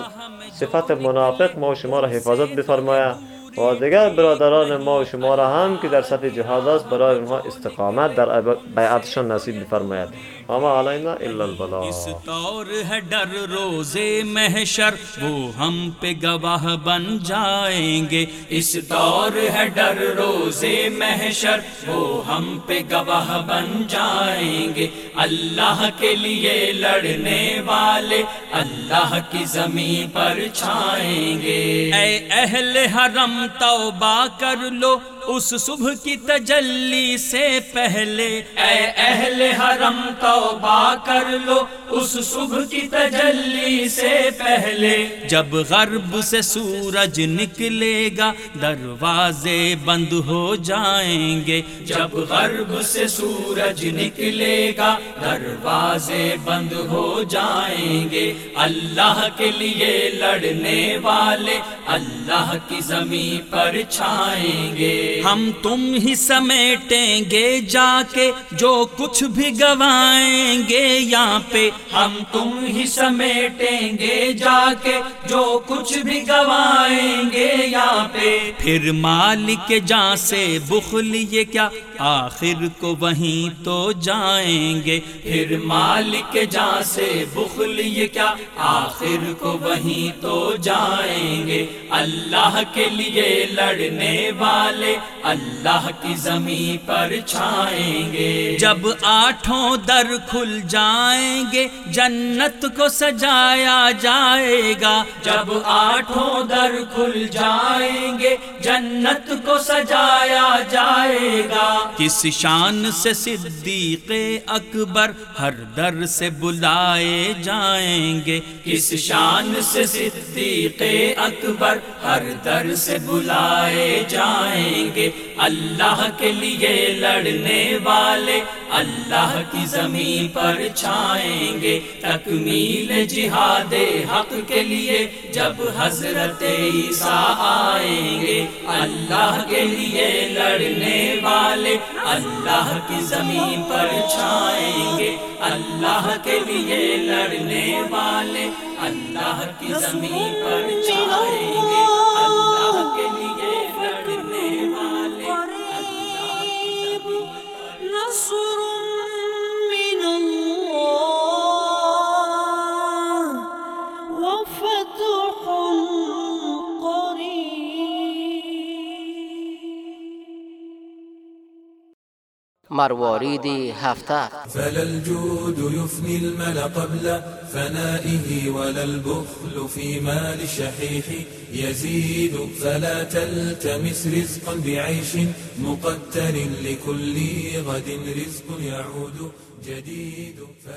صفت منافق ما شما را حفاظت بفرماید و دیگر برادران ما و شما را هم که در سطح جهاد است، برای اونها استقامت در بیعتشان نصیب بفرماید اما علینا الا البلا ستار ہے ڈر روز محشر، وہ ہم پہ گواہ بن جائیں گے۔ اس طور ہے ڈر روز محشر، وہ ہم پہ گواہ بن جائیں گے۔ اللہ کے لیے لڑنے والے اللہ کی زمین پر چھائیں گے۔ اے اہل حرم توبہ کر لو۔ اس صبح کی تجلی سے پہلے، اے اہل حرم توبہ کر لو۔ اس صبح کی تجلی سے پہلے، جب غرب سے سورج نکلے گا، دروازے بند ہو جائیں گے۔ جب غرب سے سورج نکلے گا، دروازے بند ہو جائیں گے۔ اللہ کے لیے لڑنے والے، اللہ کی زمین پر چھائیں گے۔ ہم تم ہی سمیٹیں گے جا کے جو کچھ بھی گوائیں گے یہاں پہ۔ ہم تم ہی سمیٹیں گے جا کے جو کچھ بھی گنوائیں گے یہاں پہ۔ پھر مالک جاں سے بخل یہ کیا آخر کو وہیں تو جائیں گے۔ پھر مالک جاں سے بخل یہ کیا؟ آخر کو وہیں تو جائیں گے۔ اللہ کے لیے لڑنے والے اللہ کی زمین پر چھائیں گے۔ جب آٹھوں در کھل جائیں گے، جنت کو سجایا جائے گا۔ جب آٹھوں در کھل جائیں گے، جنت کو سجایا جائے گا۔ کس شان سے صدیق اکبر ہر در سے بلائے جائیں گے؟ کس شان سے صدیق اکبر ہر در سے بلائے جائیں گے؟ اللہ کے لیے لڑنے والے اللہ کی زمین پر چھائیں گے۔ تکمیل جہاد حق کے لیے جب حضرت عیسیٰ آئیں گے، اللہ کے لیے لڑنے والے اللہ کی زمین پر چھائیں گے۔ اللہ کے لیے لڑنے والے اللہ کی زمین پر قريب مروارید هفته. فلا الجود يفني المل قبل فنائه ولا البخل في مال الشحيح يزيد فلا تلتمس رزقا بعيش مقتر لكل غد رزق يعود.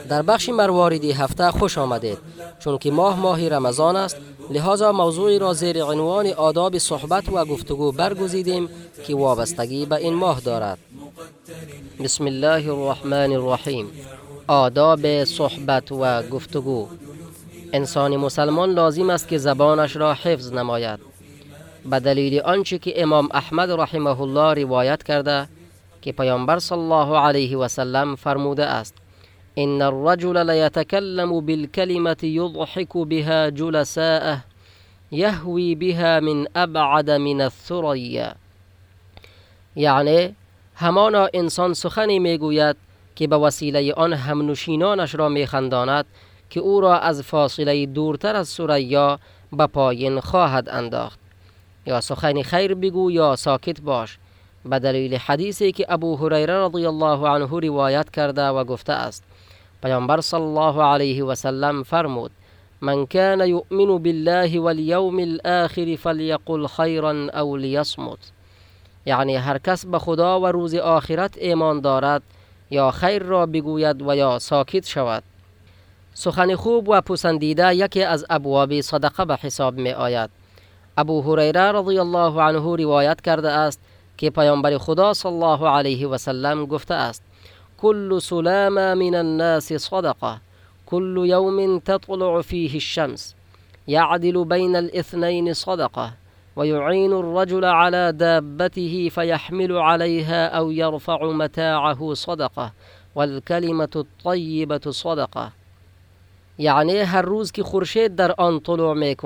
در بخش مرواریدی هفته خوش آمدید چون که ماه ماه رمضان است لحاظا موضوعی را زیر عنوان آداب صحبت و گفتگو برگزیدیم که وابستگی به این ماه دارد. بسم الله الرحمن الرحیم. آداب صحبت و گفتگو. انسان مسلمان لازم است که زبانش را حفظ نماید. به دلیل آنچه که امام احمد رحمه الله روایت کرده که پیامبر صلی الله علیه و سلم فرموده است. ان الرجل لیتکلم بالکلمة یضحک بها جلساءه یهوی بها من ابعد من الثریا. یعنی همانا انسان سخنی می‌گوید که به وسیله آن همنشینانش را میخنداند که او را از فاصله دورتر از سریا به پایین خواهد انداخت. یا سخن خیر بگو یا ساکت باش. دلیل حدیثی که ابو هریره رضی الله عنه روایت کرده و گفته است. پیامبر صلی الله علیه و سلم فرمود من كان يؤمن بالله واليوم الآخر فليقل خيرا أو لیصمت. یعنی هر کس به خدا و روز آخرت ایمان دارد یا خیر را بگوید و یا ساکت شود. سخن خوب و پسندیده یکی از ابواب صدقه به حساب می آید ابو هریره رضی الله عنه روایت کرده است که پیامبر خدا صلی الله علیه و سلم گفته أست. كل سلام من الناس صدقة. كل يوم تطلع فيه الشمس. يعدل بين الاثنين صدقة. ويعين الرجل على دابته فيحمل عليها أو يرفع متاعه صدقة. والكلمة الطيبة صدقة. یعنی هر روز که خورشید در آن طلوع می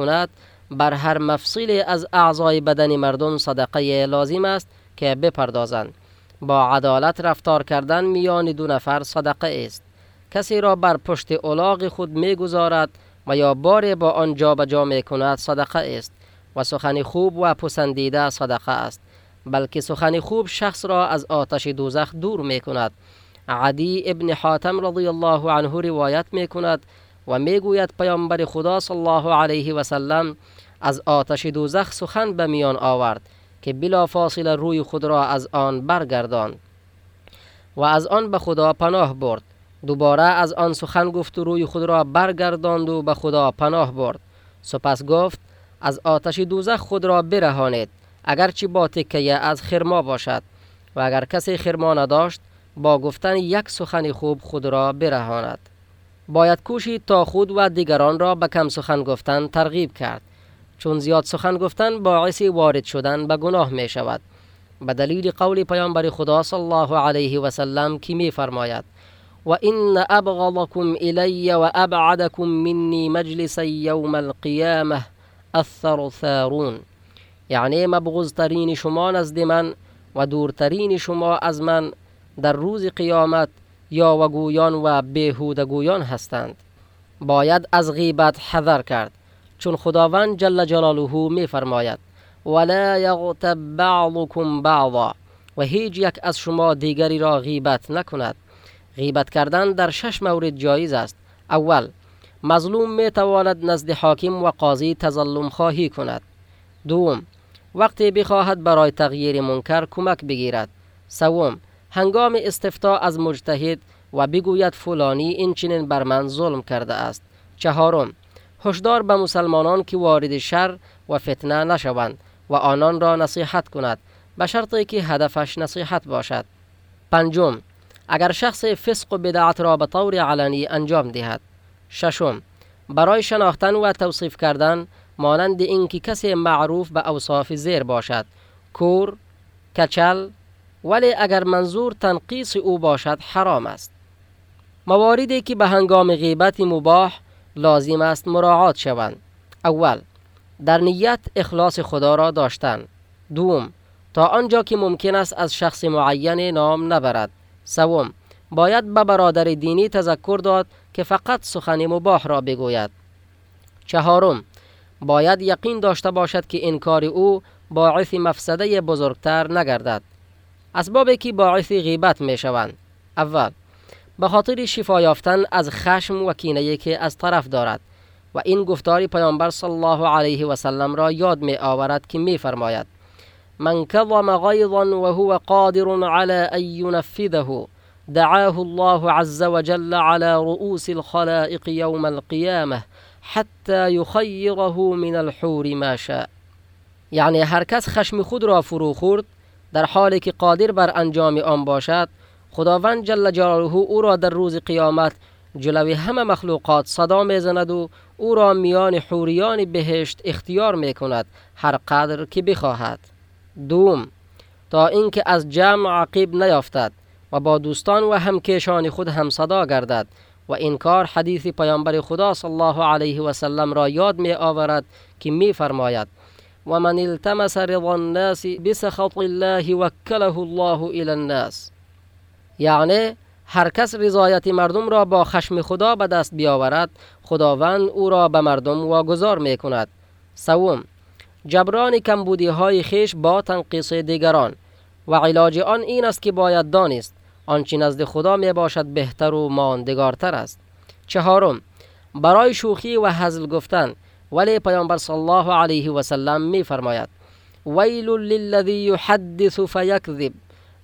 بر هر مفصل از اعضای بدن مردم صدقه لازم است. که بپردازند. با عدالت رفتار کردن میان دو نفر صدقه است. کسی را بر پشت اولاغ خود می‌گذارد و یا بار با آن جا جا می کند صدقه است و سخن خوب و پسندیده صدقه است بلکه سخن خوب شخص را از آتش دوزخ دور می کند عدی ابن حاتم رضی الله عنه روایت می کند و می گوید پیامبر خدا صلی الله علیه و سلم از آتش دوزخ سخن به میان آورد. که بلا فاصله روی خود را از آن برگرداند و از آن به خدا پناه برد. دوباره از آن سخن گفت و روی خود را برگرداند و به خدا پناه برد. سپس گفت از آتش دوزخ خود را برهانید اگرچه با تکیه از خرما باشد. و اگر کسی خرما نداشت با گفتن یک سخن خوب خود را برهاند. باید کوشید تا خود و دیگران را به کم سخن گفتن ترغیب کرد. چون زیاد سخن گفتن باعث وارد شدن به گناه می شود به دلیل قول پیامبر خدا صلی الله علیه و سلم که می فرماید و این ابغضکم الی و ابعدکم منی مجلس یوم القیامه الثرثارون. یعنی مبغضترین شما نزد من و دورترین شما از من در روز قیامت یا وگویان و بهودگویان هستند. باید از غیبت حذر کرد. چون خداوند جل جلاله می فرماید ولا یغتب بعضکم بعضا و هیچ یک از شما دیگری را غیبت نکند. غیبت کردن در شش مورد جایز است. اول مظلوم می تواند نزد حاکم و قاضی تظلم خواهی کند. دوم وقتی بخواهد برای تغییر منکر کمک بگیرد. سوم هنگام استفتا از مجتهد و بگوید فلانی این چنین بر من ظلم کرده است. چهارم هشدار به مسلمانان که وارد شر و فتنه نشوند و آنان را نصیحت کند به شرطی که هدفش نصیحت باشد. پنجم اگر شخص فسق و بدعت را به طور علنی انجام دهد. ششم برای شناختن و توصیف کردن مانند اینکه کسی معروف به اوصاف زیر باشد. کور کچل ولی اگر منظور تنقیص او باشد حرام است. مواردی که به هنگام غیبت مباح لازم است مراعات شوند. اول در نیت اخلاص خدا را داشتن. دوم تا آنجا که ممکن است از شخص معین نام نبرد. سوم باید به برادر دینی تذکر داد که فقط سخن مباح را بگوید. چهارم باید یقین داشته باشد که انکار او باعث مفسده بزرگتر نگردد. اسبابی که باعث غیبت می شوند اول به خاطر شفا یافتن از خشم و کینه که از طرف دارد و این گفتاری پیامبر صلی الله علیه و سلم را یاد می آورد که می فرماید من کظم غیظا و هو قادر على ان ينفذه دعاه الله عز وجل على رؤوس الخلائق يوم القيامه حتى يخيره من الحور ما شاء. یعنی هر کس خشم خود را فرو خورد در حالی که قادر بر انجام آن باشد خداوند جل جلاله او را در روز قیامت جلوی همه مخلوقات صدا می‌زند و او را میان حوریان بهشت اختیار می کند هر قدر که بخواهد. دوم تا اینکه از جمع عقیب نیافتد و با دوستان و همکشان خود هم صدا گردد و این کار حدیث پیامبر خدا صلی الله علیه و سلم را یاد می آورد که می فرماید و من التمس رضا الناس بسخط الله وکله الله الى الناس. یعنی هر کس رضایت مردم را با خشم خدا به دست بیاورد خداوند او را به مردم واگذار می کند سوم جبران کمبودی های خیش با تنقیص دیگران و علاج آن این است که باید دانست آنچه نزد خدا می باشد بهتر و ماندگارتر است. چهارم برای شوخی و هزل گفتن ولی پیامبر صلی الله علیه و سلم می فرماید ویل للذی یحدث فیکذب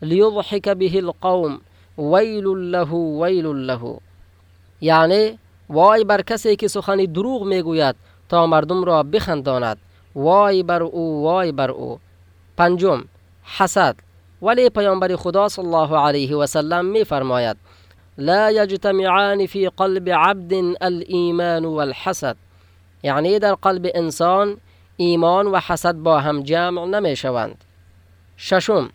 لیضحک به القوم. ویل له ویل له. یعنی وای بر کسی که سخن دروغ میگوید تا مردم را بخنداند. وای بر أو وای بر أو. پنجم حسد. ولی پیامبر خدا صلی الله علیه و سلم می فرماید لا یجتمعان فی قلب عبد الایمان والحسد. یعنی در قلب انسان ایمان و حسد با هم جمع نمی شوند ششم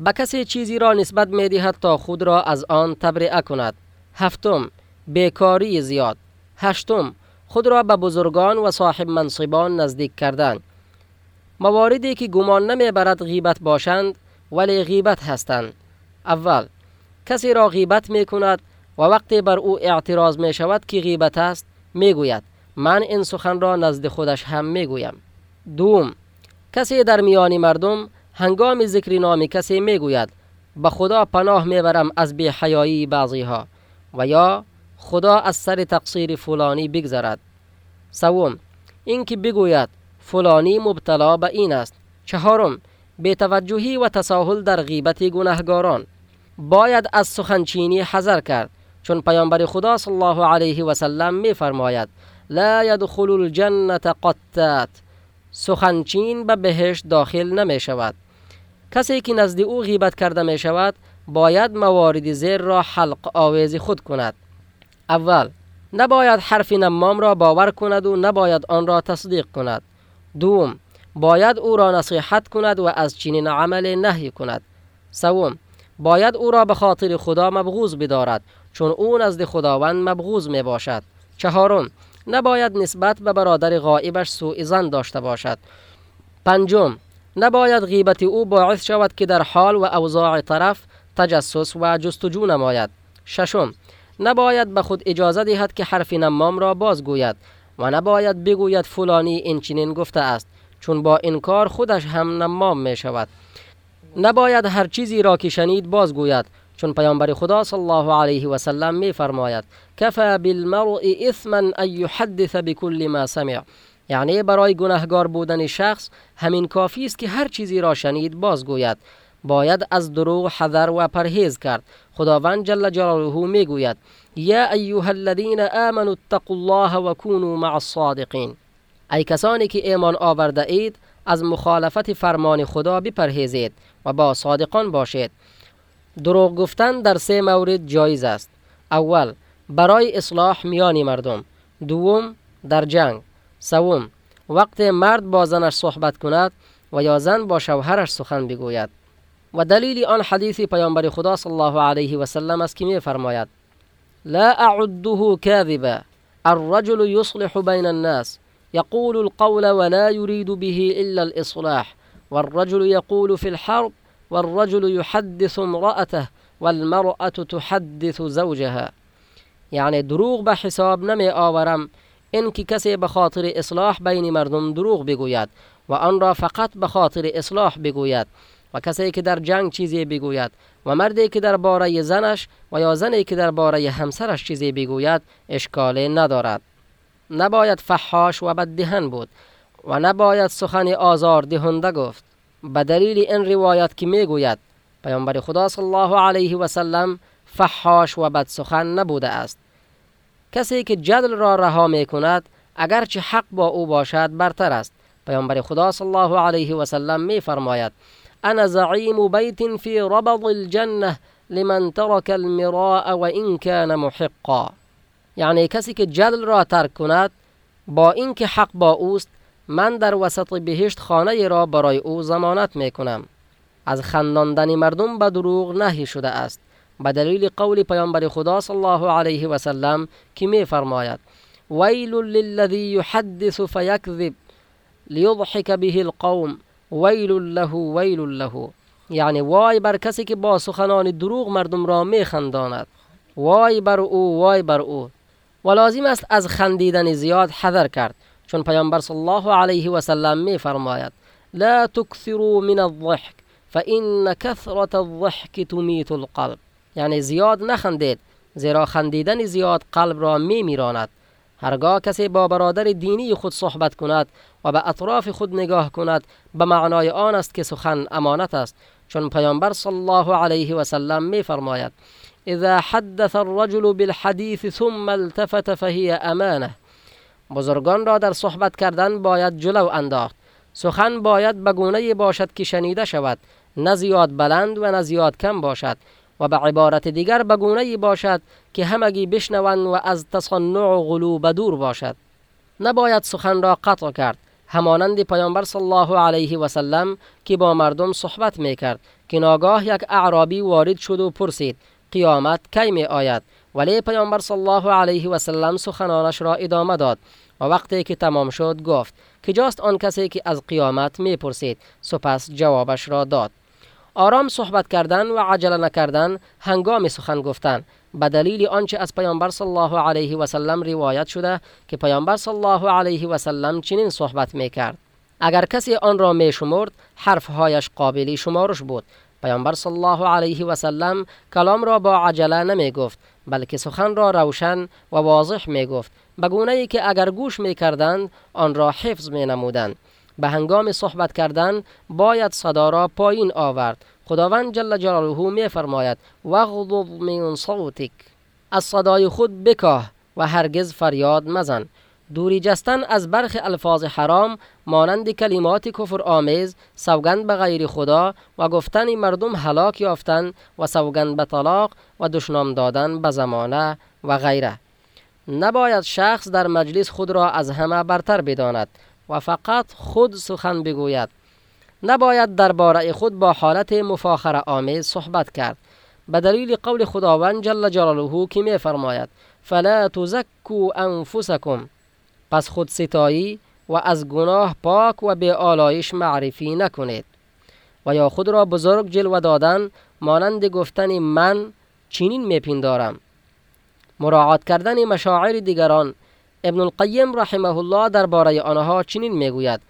به کسی چیزی را نسبت می دهد تا خود را از آن تبرئه کند. هفتم بیکاری زیاد. هشتم خود را به بزرگان و صاحب منصبان نزدیک کردن. مواردی که گمان نمی‌برد غیبت باشند ولی غیبت هستند. اول کسی را غیبت می کند و وقتی بر او اعتراض می شود که غیبت است می گوید من این سخن را نزد خودش هم می گویم دوم کسی در میان مردم هنگام ذکر نام کسی می گوید به خدا پناه می‌برم از بی حیایی بعضی ها و یا خدا از سر تقصیر فلانی بگذرد سوم اینکه بگوید فلانی مبتلا به این است چهارم بیتوجهی و تساهل در غیبت گناهگاران باید از سخنچینی حذر کرد چون پیامبر خدا صلی الله علیه و سلم می فرماید لا يدخل الجنة قطات سخنچین به بهشت داخل نمی شود کسی که نزد او غیبت کرده می شود باید موارد زیر را حلق آویز خود کند. اول نباید حرف نمام را باور کند و نباید آن را تصدیق کند. دوم باید او را نصیحت کند و از چنین عمل نهی کند. سوم باید او را به خاطر خدا مبغوز بدارد چون او نزد خداوند مبغوز می باشد چهارم نباید نسبت به برادر غایبش سوء زن داشته باشد. پنجم نباید غیبت او باعث شود که در حال و اوضاع طرف تجسس و جستجو نماید. ششم نباید به خود اجازه دهد که حرف نمام را بازگوید و نباید بگوید فلانی این چنین گفته است چون با این کار خودش هم نمام می شود. نباید هر چیزی را که شنید بازگوید چون پیامبر خدا صلی الله علیه و سلم می فرماید کفا بالمرء اثما ان یحدث بكل ما سمع. یعنی برای گناهگار بودن شخص همین کافی است که هر چیزی را شنید بازگوید باید از دروغ حذر و پرهیز کرد. خداوند جل جلاله می گوید یا ایها الذین آمنوا اتقوا الله و كونوا مع الصادقین. ای کسانی که ایمان آورده اید از مخالفت فرمان خدا بپرهیزید و با صادقان باشید. دروغ گفتن در سه مورد جایز است. اول برای اصلاح میان مردم. دوم در جنگ. سوم وقت مرد با زنش صحبت کند و یا زن با شوهرش سخن بگوید و دلیل آن حدیث پیامبر خدا صلی الله علیه و سلم است که می فرماید لا اعده كاذبا الرجل يصلح بين الناس يقول القول ولا يريد به الا الاصلاح والرجل يقول في الحرب والرجل يحدث امرأته والمرأة تحدث زوجها یعنی دروغ به حساب نمی آورم اینکه کسی به خاطر اصلاح بین مردم دروغ بگوید و آن را فقط به خاطر اصلاح بگوید و کسی که در جنگ چیزی بگوید و مردی که در باره زنش و یا زنی که در باره همسرش چیزی بگوید اشکال ندارد. نباید فحاش و بددهن بود و نباید سخن آزار دهنده گفت. به دلیل این روایت که می‌گوید پیامبر خدا صلی الله علیه و سلم فحاش و بد سخن نبوده است. کسی که جدل را رها می کند اگرچه حق با او باشد برتر است. پیامبر خدا صلی الله علیه و سلم می فرماید انا زعیم بیت فی ربض الجنه لمن ترك المراء و این کان محقا. یعنی کسی که جدل را ترک کند با اینکه حق با اوست من در وسط بهشت خانه را برای او ضمانت می کنم از خنداندن مردم به دروغ نهی شده است. به دلیل قول پیامبر خدا صلی الله علیه و سلم که می فرماید ویل للذی یحدث فیکذب لیضحک به القوم ویل له ویل له. یعنی وای بر کسی که با سخنان دروغ مردم را می خنداند. وای بر أو وای بر أو. و لازم است از خندیدن زیاد حذر کرد چون پیامبر صلی الله علیه و سلم می فرماید لا تكثروا من الضحك فإن كثرة الضحك تميت القلب. یعنی زیاد نخندید زیرا خندیدن زیاد قلب را می میراند هرگاه کسی با برادر دینی خود صحبت کند و به اطراف خود نگاه کند به معنای آن است که سخن امانت است. چون پیامبر صلی الله علیه و سلم می فرماید اذا حدث الرجل بالحديث ثم التفت فهي امانه. بزرگان را در صحبت کردن باید جلو انداخت. سخن باید به گونه باشد که شنیده شود. نه زیاد بلند و نه زیاد کم باشد. و به عبارت دیگر به گونه باشد که همگی بشنوند و از تصنع و غلو دور باشد. نباید سخن را قطع کرد. همانند پیامبر صلی الله علیه و سلم که با مردم صحبت می کرد که ناگاه یک اعرابی وارد شد و پرسید قیامت کی می آید ولی پیامبر صلی الله علیه و سلم سخنانش را ادامه داد و وقتی که تمام شد گفت که جاست آن کسی که از قیامت می‌پرسید؟ سپس جوابش را داد. آرام صحبت کردن و عجله نکردن هنگام سخن گفتن. به دلیل آنچه از پیامبر صلی الله علیه و سلم روایت شده که پیامبر صلی الله علیه و سلم چنین صحبت می‌کرد. اگر کسی آن را می شمرد حرفهایش قابلی شمارش بود. پیامبر صلی الله علیه و سلم کلام را با عجله نمی گفت بلکه سخن را روشن و واضح می گفت به گونه ای که اگر گوش می کردند آن را حفظ می نمودند به هنگام صحبت کردن باید صدا را پایین آورد. خداوند جل جلاله می فرماید وغضض من صوتک. از صدای خود بکاه و هرگز فریاد مزن. دوری جستن از برخ الفاظ حرام مانند کلمات کفر آمیز سوگند به غیر خدا و گفتن مردم هلاک یافتن و سوگند به طلاق و دشنام دادن به زمانه و غیره. نباید شخص در مجلس خود را از همه برتر بداند. و فقط خود سخن بگوید. نباید درباره خود با حالت مفاخره آمیز صحبت کرد. به دلیل قول خداوند جل جلاله که می فرماید فلا تزکو انفسکم. پس خود ستایی و از گناه پاک و به آلایش معرفی نکنید. و یا خود را بزرگ جلوه دادن مانند گفتن من چنین میپندارم. مراعات کردن مشاعر دیگران ابن القیم رحمه الله درباره آنها چنین می‌گوید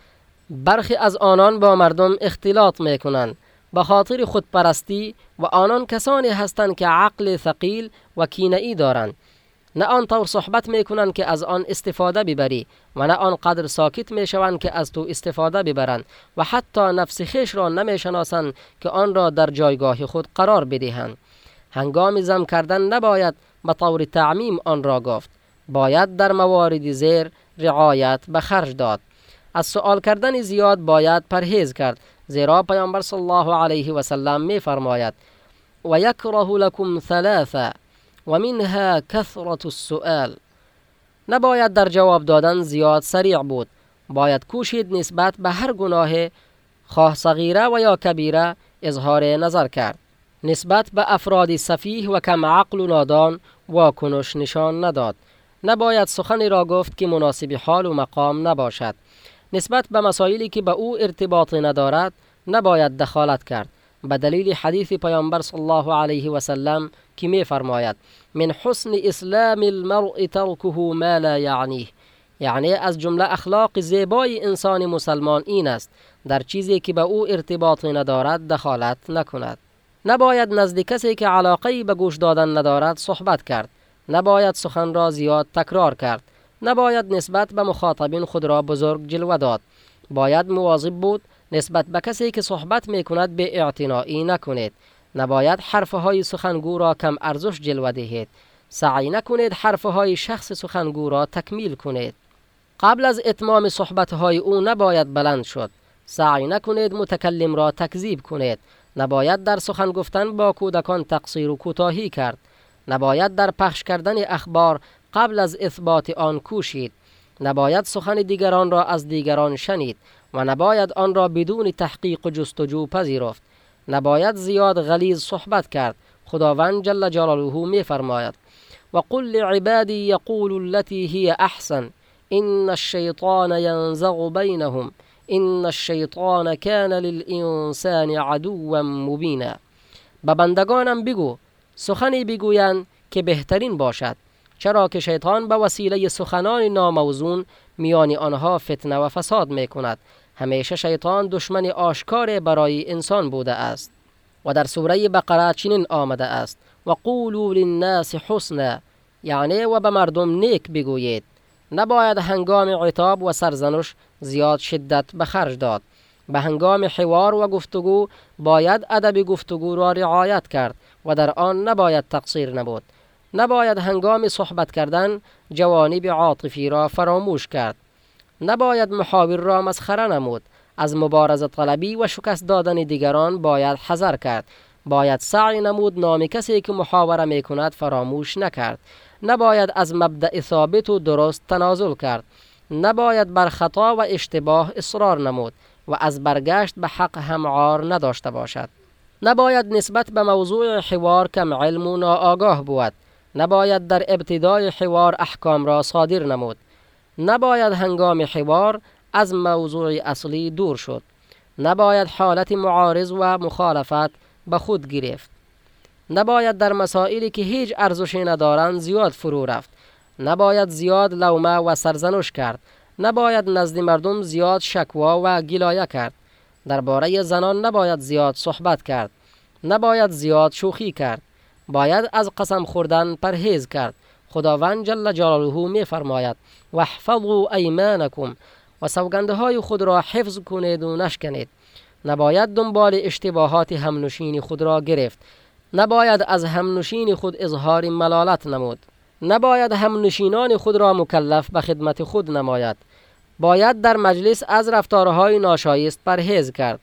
برخی از آنان با مردم اختلاط می‌کنند به خاطر خودپرستی و آنان کسانی هستند که عقل ثقیل و کینه‌ای دارند نه آن طور صحبت می‌کنند که از آن استفاده ببری و نه آنقدر ساکت می‌شوند که از تو استفاده ببرند و حتی نفس خیش را نمی‌شناسند که آن را در جایگاه خود قرار بدهند هنگام زم کردن نباید به طور تعمیم آن را گفت باید در موارد زیر رعایت به خرج داد. از سوال کردن زیاد باید پرهیز کرد زیرا پیامبر صلی الله علیه و سلم می فرماید و یکره لکم ثلاثه و منها کثرت السؤال. نباید در جواب دادن زیاد سریع بود. باید کوشید نسبت به هر گناه خواه صغیره و یا کبیره اظهار نظر کرد. نسبت به افراد سفیه و کم عقل و نادان واکنش نشان نداد. نباید سخنی را گفت که مناسب حال و مقام نباشد. نسبت به مسائلی که به او ارتباط ندارد نباید دخالت کرد. به دلیل حدیث پیامبر صلی الله علیه و سلم که می فرماید من حسن اسلام المرء ترکه ما لا یعنیه. یعنی از جمله اخلاق زیبای انسان مسلمان این است در چیزی که به او ارتباط ندارد دخالت نکند. نباید نزد کسی که علاقه به گوش دادن ندارد صحبت کرد. نباید سخن را زیاد تکرار کرد. نباید نسبت به مخاطبین خود را بزرگ جلوه داد. باید مواظب بود نسبت به کسی که صحبت می کند به اعتنایی نکنید. نباید حرفهای سخنگو را کم ارزش جلوه دهید. سعی نکنید حرفهای شخص سخنگو را تکمیل کنید. قبل از اتمام صحبتهای او نباید بلند شد. سعی نکنید متکلم را تکذیب کنید. نباید در سخن گفتن با کودکان تقصیر و کوتاهی کرد. نباید در پخش کردن اخبار قبل از اثبات آن کوشید. نباید سخن دیگران را از دیگران شنید و نباید آن را بدون تحقیق و جستجو پذیرفت. نباید زیاد غلیظ صحبت کرد. خداوند جل جلاله می فرماید و قل لعبادی یقول التي هي احسن. ان الشیطان ینزغ بینهم. ان الشیطان کان للانسان عدوا مبینا. به بندگانم بگو سخنی بگویند که بهترین باشد چرا که شیطان به وسیله سخنان ناموزون میان آنها فتنه و فساد می کند همیشه شیطان دشمن آشکار برای انسان بوده است و در سوره بقره چنین آمده است. و قولوا للناس حسنا یعنی و به مردم نیک بگویید. نباید هنگام عتاب و سرزنش زیاد شدت به خرج داد. به هنگام حوار و گفتگو باید ادب گفتگو را رعایت کرد. و در آن نباید تقصیر نبود. نباید هنگام صحبت کردن جوانب عاطفی را فراموش کرد. نباید محاور را مسخره نمود. از مبارزه طلبی و شکست دادن دیگران باید حذر کرد. باید سعی نمود نام کسی که محاوره می کند فراموش نکرد. نباید از مبدع ثابت و درست تنازل کرد. نباید بر خطا و اشتباه اصرار نمود و از برگشت به حق همعار نداشته باشد. نباید نسبت به موضوع حوار کم علم و ناآگاه بود. نباید در ابتدای حوار احکام را صادر نمود. نباید هنگام حوار از موضوع اصلی دور شد. نباید حالت معارض و مخالفت به خود گرفت. نباید در مسائلی که هیچ ارزشی ندارند زیاد فرو رفت. نباید زیاد لومه و سرزنش کرد. نباید نزد مردم زیاد شکوا و گلایه کرد. درباره زنان نباید زیاد صحبت کرد. نباید زیاد شوخی کرد. باید از قسم خوردن پرهیز کرد. خداوند جل جلاله می فرماید واحفظوا ایمانکم و سوگنده های خود را حفظ کنید و نشکنید. نباید دنبال اشتباهات همنشین خود را گرفت. نباید از همنشین خود اظهار ملالت نمود. نباید همنشینان خود را مکلف به خدمت خود نماید. باید در مجلس از رفتارهای ناشایست پرهیز کرد.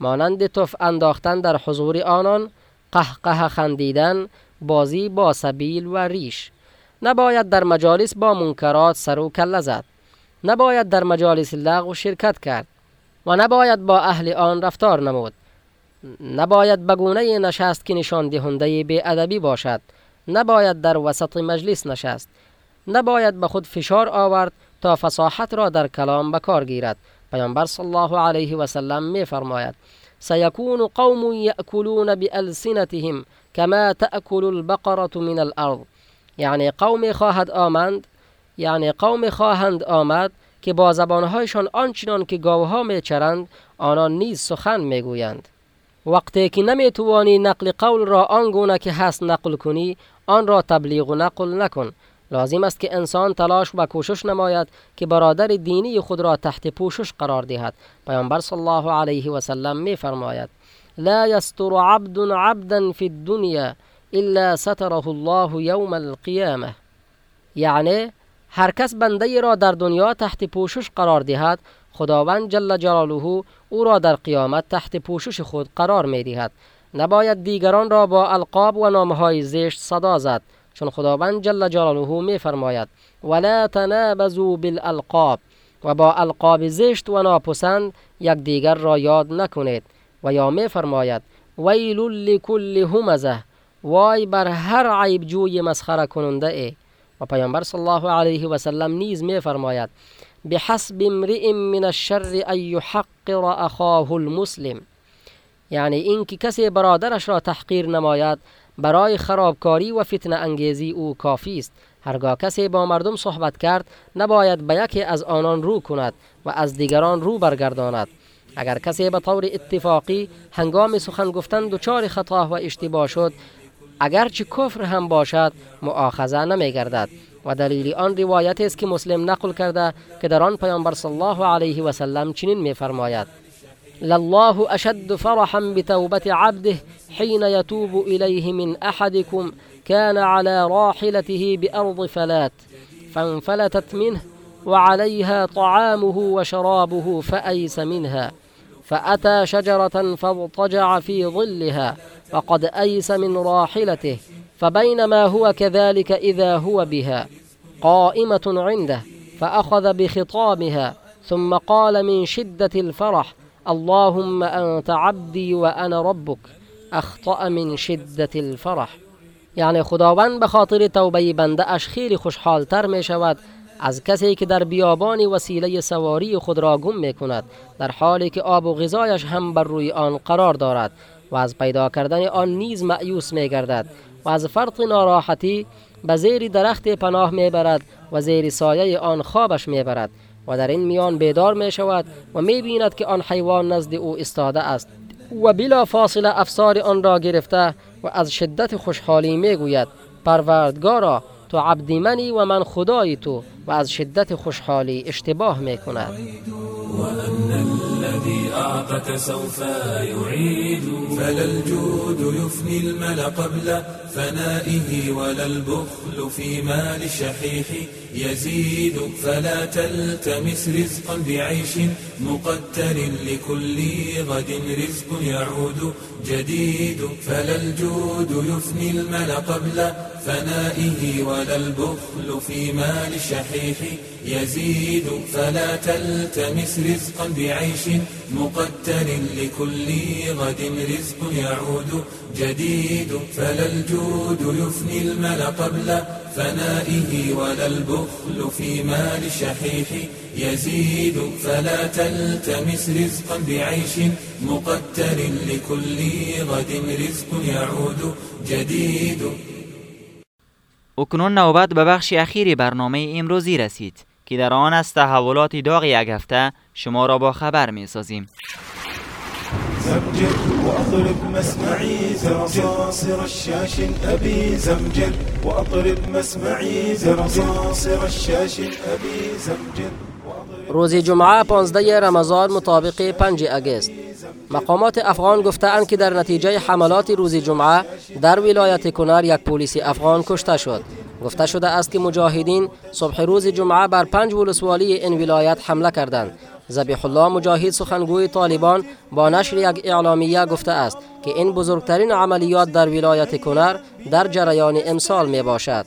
مانند تف انداختن در حضور آنان قهقه خندیدن بازی با سبیل و ریش. نباید در مجالس با منکرات سر و کله زد. نباید در مجالس لغو شرکت کرد. و نباید با اهل آن رفتار نمود. نباید بگونه نشست که نشان دهنده ادبی باشد. نباید در وسط مجلس نشست. نباید به خود فشار آورد تا فصاحت را در کلام به کار گیرد. پیامبر صلی الله علیه و سلم می فرماید سيكون قوم يأكلون بألسنتهم كما تأكل البقرة من الأرض یعنی قوم خواهد آمد یعنی قوم خواهند آمد که با زبانهایشان آنچنان که گاوها میچرند آنان نیز سخن می‌گویند. وقتی که نمی‌توانی نقل قول را آنگونه که هست نقل کنی آن را تبلیغ و نقل نکن. لازم است که انسان تلاش و کوشش نماید که برادر دینی خود را تحت پوشش قرار دهد. پیامبر صلی الله علیه و سلم می فرماید لا یستر عبد عبدا فی الدنیا الا ستره الله یوم القیامه یعنی هر کس بنده را در دنیا تحت پوشش قرار دهد خداوند جل جلاله او را در قیامت تحت پوشش خود قرار می دهد نباید دیگران را با القاب و نامهای زشت صدا زد. چون خداوند جل جلاله می فرماید ولا تنابزوا بالالقاب و با القاب زشت و ناپسند دیگر را یاد نکنید و یا می فرماید ویل لکل همزه وای بر هر عیب جوی مسخره کننده ای. و پیامبر صلی الله علیه و سلم نیز می فرماید بحسب امرئ من الشر ان یحقر اخاه المسلم یعنی اینکه کسی برادرش را تحقیر نماید برای خرابکاری و فتنه انگیزی او کافی است. هرگاه کسی با مردم صحبت کرد نباید به یکی از آنان رو کند و از دیگران رو برگرداند. اگر کسی به طور اتفاقی هنگام سخن گفتن دچار خطا و اشتباه شد اگرچه کفر هم باشد مؤاخذه نمی گردد و دلیل آن روایت است که مسلم نقل کرده که در آن پیامبر صلی الله علیه و سلم چنین می فرماید لله أشد فرحا بتوبة عبده حين يتوب إليه من أحدكم كان على راحلته بأرض فلات فانفلتت منه وعليها طعامه وشرابه فأيس منها فأتى شجرة فاضطجع في ظلها وقد أيس من راحلته فبينما هو كذلك إذا هو بها قائمة عنده فأخذ بخطامها ثم قال من شدة الفرح اللهم انت عبدي وانا ربك. اخطا من شدت الفرح. یعنی خداوند به خاطر توبه بنده اش خیلی خوشحالتر می شود از کسی که در بیابان وسیله سواری خود را گم می کند در حالی که آب و غذایش هم بر روی آن قرار دارد و از پیدا کردن آن نیز معیوس می گردد و از فرط ناراحتی به زیر درخت پناه می برد و زیر سایه آن خوابش می برد و در این میان بیدار می شود و می بیند که آن حیوان نزد او استاده است و بلا فاصله افسار آن را گرفته و از شدت خوشحالی می گوید پروردگارا تو عبدی منی و من خدای تو و از شدت خوشحالی اشتباه می کند الذي أعطك سوف يعيد. فلا الجود يفني المل قبل فنائه ولا البخل في مال الشحيح يزيد. فلا تلتمس رزقا بعيش مقتر لكل غد رزق يعود جديد. فلا الجود يفني المل قبل فنائه ولا البخل في مال الشحيح يزيد فلا تلتمس رزقا بعيش مقتل لكل غد رزق يعود جديد. فلا الجود يفني المل قبل فنائه ولا البخل في مال شحيح. يزيد فلا تلتمس رزقا بعيش مقتل لكل غد رزق يعود جديد. اکنون نوبت به بخش اخیری برنامه امروزی رسید. که در آن از تحولات داغ یک هفته شما را با خبر می سازیم. زمجر واضرب مسمعي زرصاصر الشاش ابي زمجر واضرب مسمعي زرصاصر الشاش ابي زمجر روز جمعه 15 رمضان مطابق 5 اگست. مقامات افغان گفتهاند که در نتیجه حملات روز جمعه در ولایت کنر یک پلیس افغان کشته شد. گفته شده است که مجاهدین صبح روز جمعه بر پنج ولسوالی این ولایت حمله کردند. زبیح الله مجاهد سخنگوی طالبان با نشر یک اعلامیه گفته است که این بزرگترین عملیات در ولایت کنر در جریان امسال می باشد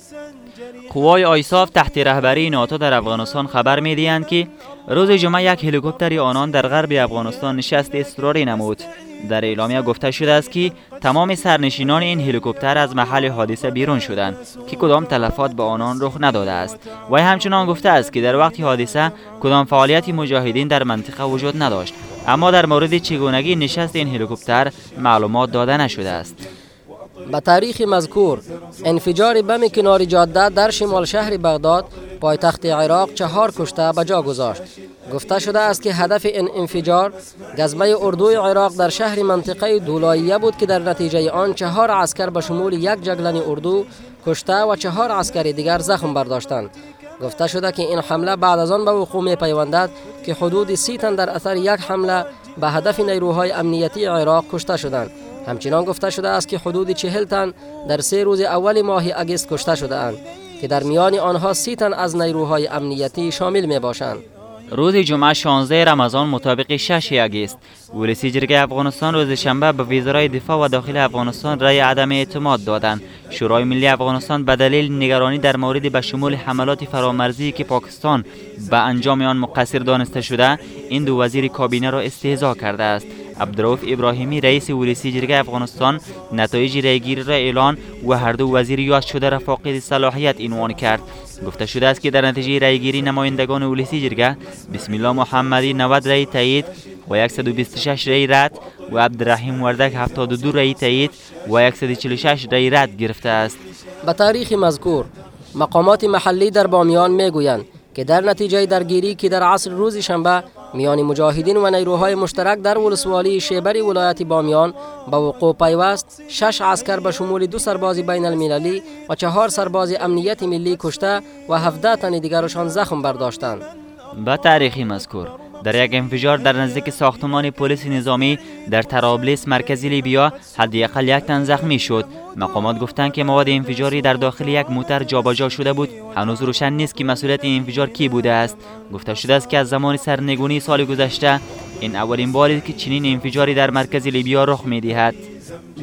قوای آیساف تحت رهبری ناتو در افغانستان خبر می‌دهند که روز جمعه یک هلیکوپتر آنان در غرب افغانستان نشست اضطراری نمود. در اعلامیه گفته شده است که تمام سرنشینان این هلیکوپتر از محل حادثه بیرون شدند که کدام تلفات به آنان رخ نداده است. و همچنان گفته است که در وقت حادثه کدام فعالیت مجاهدین در منطقه وجود نداشت. اما در مورد چگونگی نشست این هلیکوپتر معلومات داده نشده است. به تاریخ مذکور انفجار بم کنار جاده در شمال شهر بغداد پایتخت عراق چهار کشته به جا گذاشت. گفته شده است که هدف این انفجار گزمه اردوی عراق در شهر منطقه دولاییه بود که در نتیجه آن چهار عسکر به شمول یک جگلن اردو کشته و چهار عسکر دیگر زخم برداشتند. گفته شده که این حمله بعد از آن به وقوع می پیوندد که حدود سی تن در اثر یک حمله به هدف نیروهای امنیتی عراق کشته شدند. همچنان گفته شده است که حدود چهل تن در سه روز اول ماه اگست کشته شده اند که در میان آنها سی تن از نیروهای امنیتی شامل می باشند. روز جمعه 16 رمضان مطابق 6 اگست ولسی جرگه افغانستان روز شنبه به وزرای دفاع و داخل افغانستان رای عدم اعتماد دادند. شورای ملی افغانستان به دلیل نگرانی در مورد به شمول حملات فرامرزی که پاکستان به انجام آن مقصر دانسته شده این دو وزیر کابینه را استهزا کرده است. عبدالرؤوف ابراهیمی رئیس ولسی جرگه افغانستان نتایج ریگیری را اعلان و هر دو وزیر یاد شده را فاقد صلاحیت عنوان کرد گفته شده است که در نتیجه رایگیری نمایندگان ولسی جرگه بسم الله محمدی 90 رای تایید و 126 رای رد و عبدالرحیم وردک 72 رای تایید و 146 رای رد گرفته است به تاریخ مذکور مقامات محلی در بامیان می‌گویند که در نتیجه درگیری که در عصر روز شنبه میان مجاهدین و نیروهای مشترک در ولسوالی شیبری ولایت بامیان به وقوع پیوست شش عسکر به شمول دو سرباز بین المللی و چهار سرباز امنیت ملی کشته و 17 تن دیگرشان زخم برداشتند. به تاریخی مذکور در یک انفجار در نزدیک ساختمان پلیس نظامی در ترابلیس مرکزی لیبیا حداقل یک تن زخمی شد. مقامات گفتند که مواد انفجاری در داخل یک موتر جابجا شده بود. هنوز روشن نیست که مسئولیت این انفجار کی بوده است. گفته شده است که از زمان سرنگونی سال گذشته این اولین باری که چنین انفجاری در مرکز لیبیا رخ می‌دهد.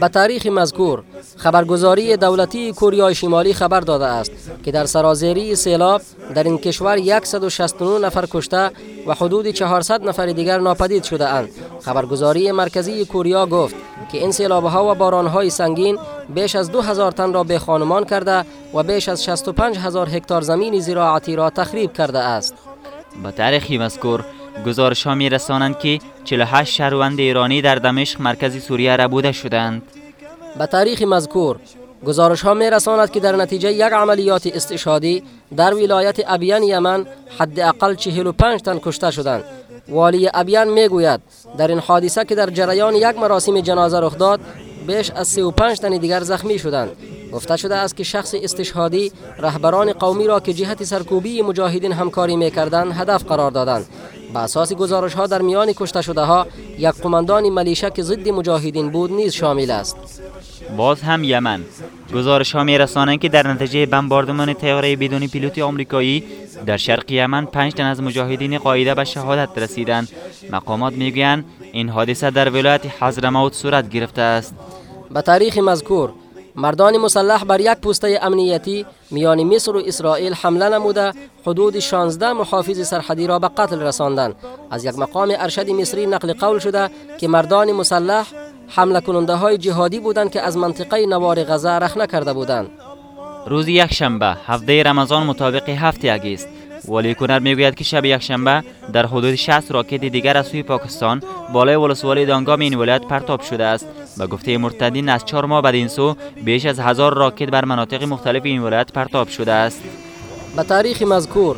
به تاریخ مذکور خبرگزاری دولتی کره شمالی خبر داده است که در سرازیری سیلاب در این کشور 169 نفر کشته و حدود 400 نفر دیگر ناپدید شده اند. خبرگزاری مرکزی کوریا گفت که این سیلاب ها و باران های سنگین بیش از 2000 تن را به خانمان کرده و بیش از 65 هزار هکتار زمین زراعتی را تخریب کرده است. با تاریخی مذکور گزارش ها می رسانند که 48 شهروند ایرانی در دمشق مرکز سوریه ربوده شدند. به تاریخ مذکور گزارش ها می رساند که در نتیجه یک عملیات استشهادی در ولایت ابیان یمن حداقل 45 تن کشته شدند. والی ابیان می گوید در این حادثه که در جریان یک مراسم جنازه رخ داد بیش از 35 تن دیگر زخمی شدند. گفته شده است که شخص استشهادی رهبران قومی را که جهت سرکوبی مجاهدین همکاری می‌کردند هدف قرار دادند. به اساس گزارش ها در میان کشته شده ها یک قماندان ملیشه که ضد مجاهدین بود نیز شامل است. باز هم یمن. گزارش ها می رسانند که در نتیجه بمباردمان تیاره بدون پیلوت آمریکایی در شرق یمن پنج تن از مجاهدین قاعده به شهادت رسیدند. مقامات می‌گویند این حادثه در ولایت حضرموت صورت گرفته است. به تاریخ مذکور مردان مسلح بر یک پوسته امنیتی میان مصر و اسرائیل حمله نموده حدود 16 محافظ سرحدی را به قتل رساندند. از یک مقام ارشد مصری نقل قول شده که مردان مسلح حمله کننده های جهادی بودند که از منطقه نوار غزه رخنه کرده بودند. روز یک شنبه هفته رمضان مطابق هفت است ولی کنر می‌گوید که شب یکشنبه در حدود 60 راکت دیگر از سوی پاکستان بالای ولسوالی دانگام این ولایت پرتاب شده است. به گفته مرتدین از چهار ماه بعد این سو بیش از هزار راکت بر مناطق مختلف این ولایت پرتاب شده است. به تاریخ مذکور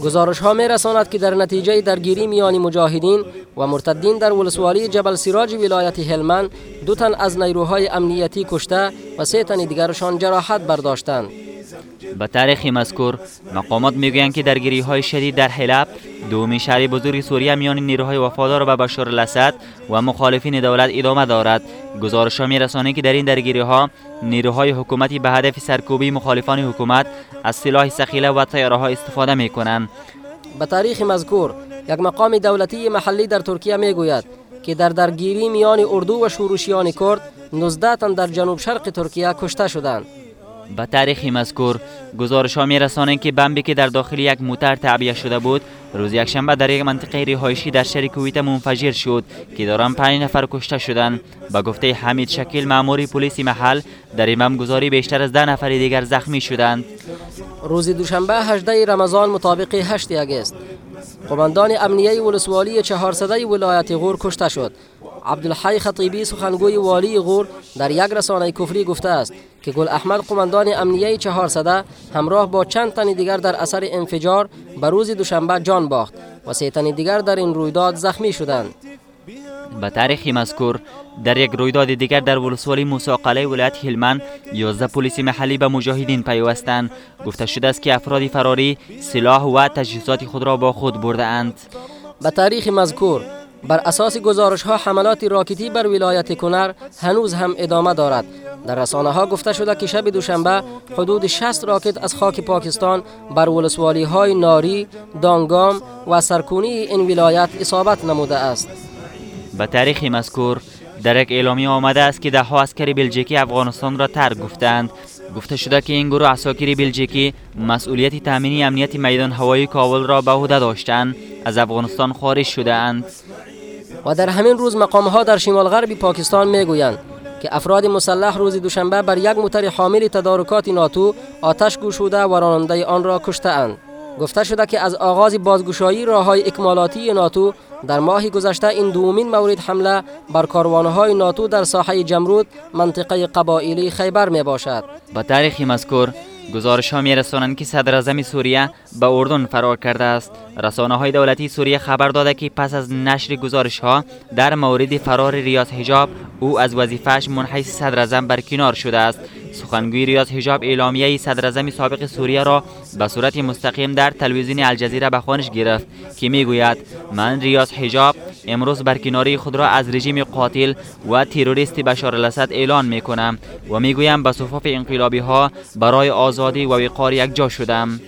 گزارش ها می رساند که در نتیجه درگیری میان مجاهدین و مرتدین در ولسوالی جبل سراج ولایت هلمند دو تن از نیروهای امنیتی کشته و سه تن دیگرشان جراحت برداشتند. به تاریخ مذکور مقامات می‌گویند که درگیری های شدید در حلب دومی شهر بزرگ سوریه میان نیروهای وفادار به بشار الاسد و مخالفین دولت ادامه دارد گزارش ها میرسانند که در این درگیری ها نیروهای حکومتی به هدف سرکوبی مخالفان حکومت از سلاح سخیله و طیاره ها استفاده می کنند به تاریخ مذکور یک مقام دولتی محلی در ترکیه می‌گوید که در درگیری میان اردو و شورشیان کرد 19 تن در جنوب شرق ترکیه کشته شدند به تاریخ مذکور گزارش ها می رسانند که بمبی که در داخل یک موتر تعبیه شده بود روز یکشنبه در یک منطقه رهایشی در شهر کویت منفجر شد که دارن پنج نفر کشته شدند. با گفته حمید شکیل ماموری پلیس محل در این گذاری بیشتر از ده نفر دیگر زخمی شدند. روز دوشنبه 18 رمضان مطابق 8 اگست قماندان امنیه ولسوالی چهارصده ولایت غور کشته شد. عبدالحی خطیبی سخنگوی والی غور در یک رسانه کفری گفته است که گل احمد قماندان امنیه چهارصده همراه با چند تن دیگر در اثر انفجار به روز دوشنبه جان باخت و سه تن دیگر در این رویداد زخمی شدند. به تاریخ مذکور در یک رویداد دیگر در ولسوالی موسی ولایت هلمند 11 پلیس محلی به مجاهدین پیوستند. گفته شده است که افراد فراری سلاح و تجهیزات خود را با خود برده اند به تاریخ مذکور بر اساس گزارش ها حملات راکتی بر ولایت کنر هنوز هم ادامه دارد. در رسانه ها گفته شده که شب دوشنبه حدود 60 راکت از خاک پاکستان بر ولسوالی های ناری، دانگام و سرکونی این ولایت اصابت نموده است. به تاریخ مذکور در یک اعلامی آمده است که ده ها اسکر بلژیکی افغانستان را ترک گفتند. گفته شده که این گروه اساکر بلژیکی مسئولیت تامینی امنیت میدان هوایی کابل را به عهده داشتند. از افغانستان خارج شده اند و در همین روز مقام ها در شمال غرب پاکستان می‌گویند که افراد مسلح روز دوشنبه بر یک موتر حامل تدارکات ناتو آتش گشوده و راننده آن را کشته اند. گفته شده که از آغاز بازگشایی راه های اکمالاتی ناتو در ماه گذشته این دومین مورد حمله بر های ناتو در ساحه جمرود منطقه قبایلی خیبر می باشد. با تاریخ مذکور گزارش ها می رسانند که صدر سوریه به اردن فرار کرده است. رسانه های دولتی سوریه خبر داده که پس از نشر گزارش ها در مورد فرار ریاض حجاب او از وظیفهش منحیث صدر برکنار شده است. سخنگوی ریاض حجاب اعلامیه صدر سابق سوریه را به صورت مستقیم در تلویزیون الجزیره به خوانش گرفت که می‌گوید من ریاض حجاب امروز برکناری خود را از رژیم قاتل و تروریست بشار الاسد اعلان می کنم و می‌گویم به صفوف انقلابی ها برای آزادی و وقار یک جا شدم.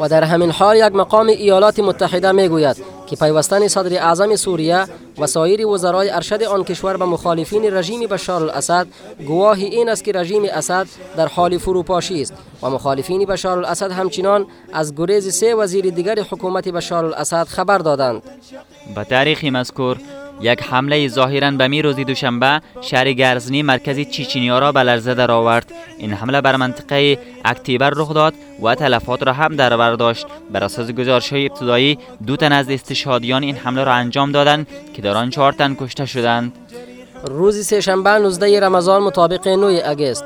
و در همین حال یک مقام ایالات متحده می‌گوید که پیوستن صدر اعظم سوریه و سایر وزرای ارشد آن کشور به مخالفین رژیم بشار الاسد گواه این است که رژیم اسد در حال فروپاشی است و مخالفین بشار الاسد همچنان از گریز سه وزیر دیگر حکومت بشار الاسد خبر دادند. به تاریخ مذکور یک حمله ظاهرا به می روزی دوشنبه شهر گرزنی مرکزی چیچینیا را به لرزه در آورد این حمله بر منطقه اکتیبر رخ داد و تلفات را هم در بر داشت. بر اساس گزارش های ابتدایی دو تن از استشهادیان این حمله را انجام دادند که در آن چهار تن کشته شدند. روز سهشنبه 19 رمضان مطابق 9 اگست.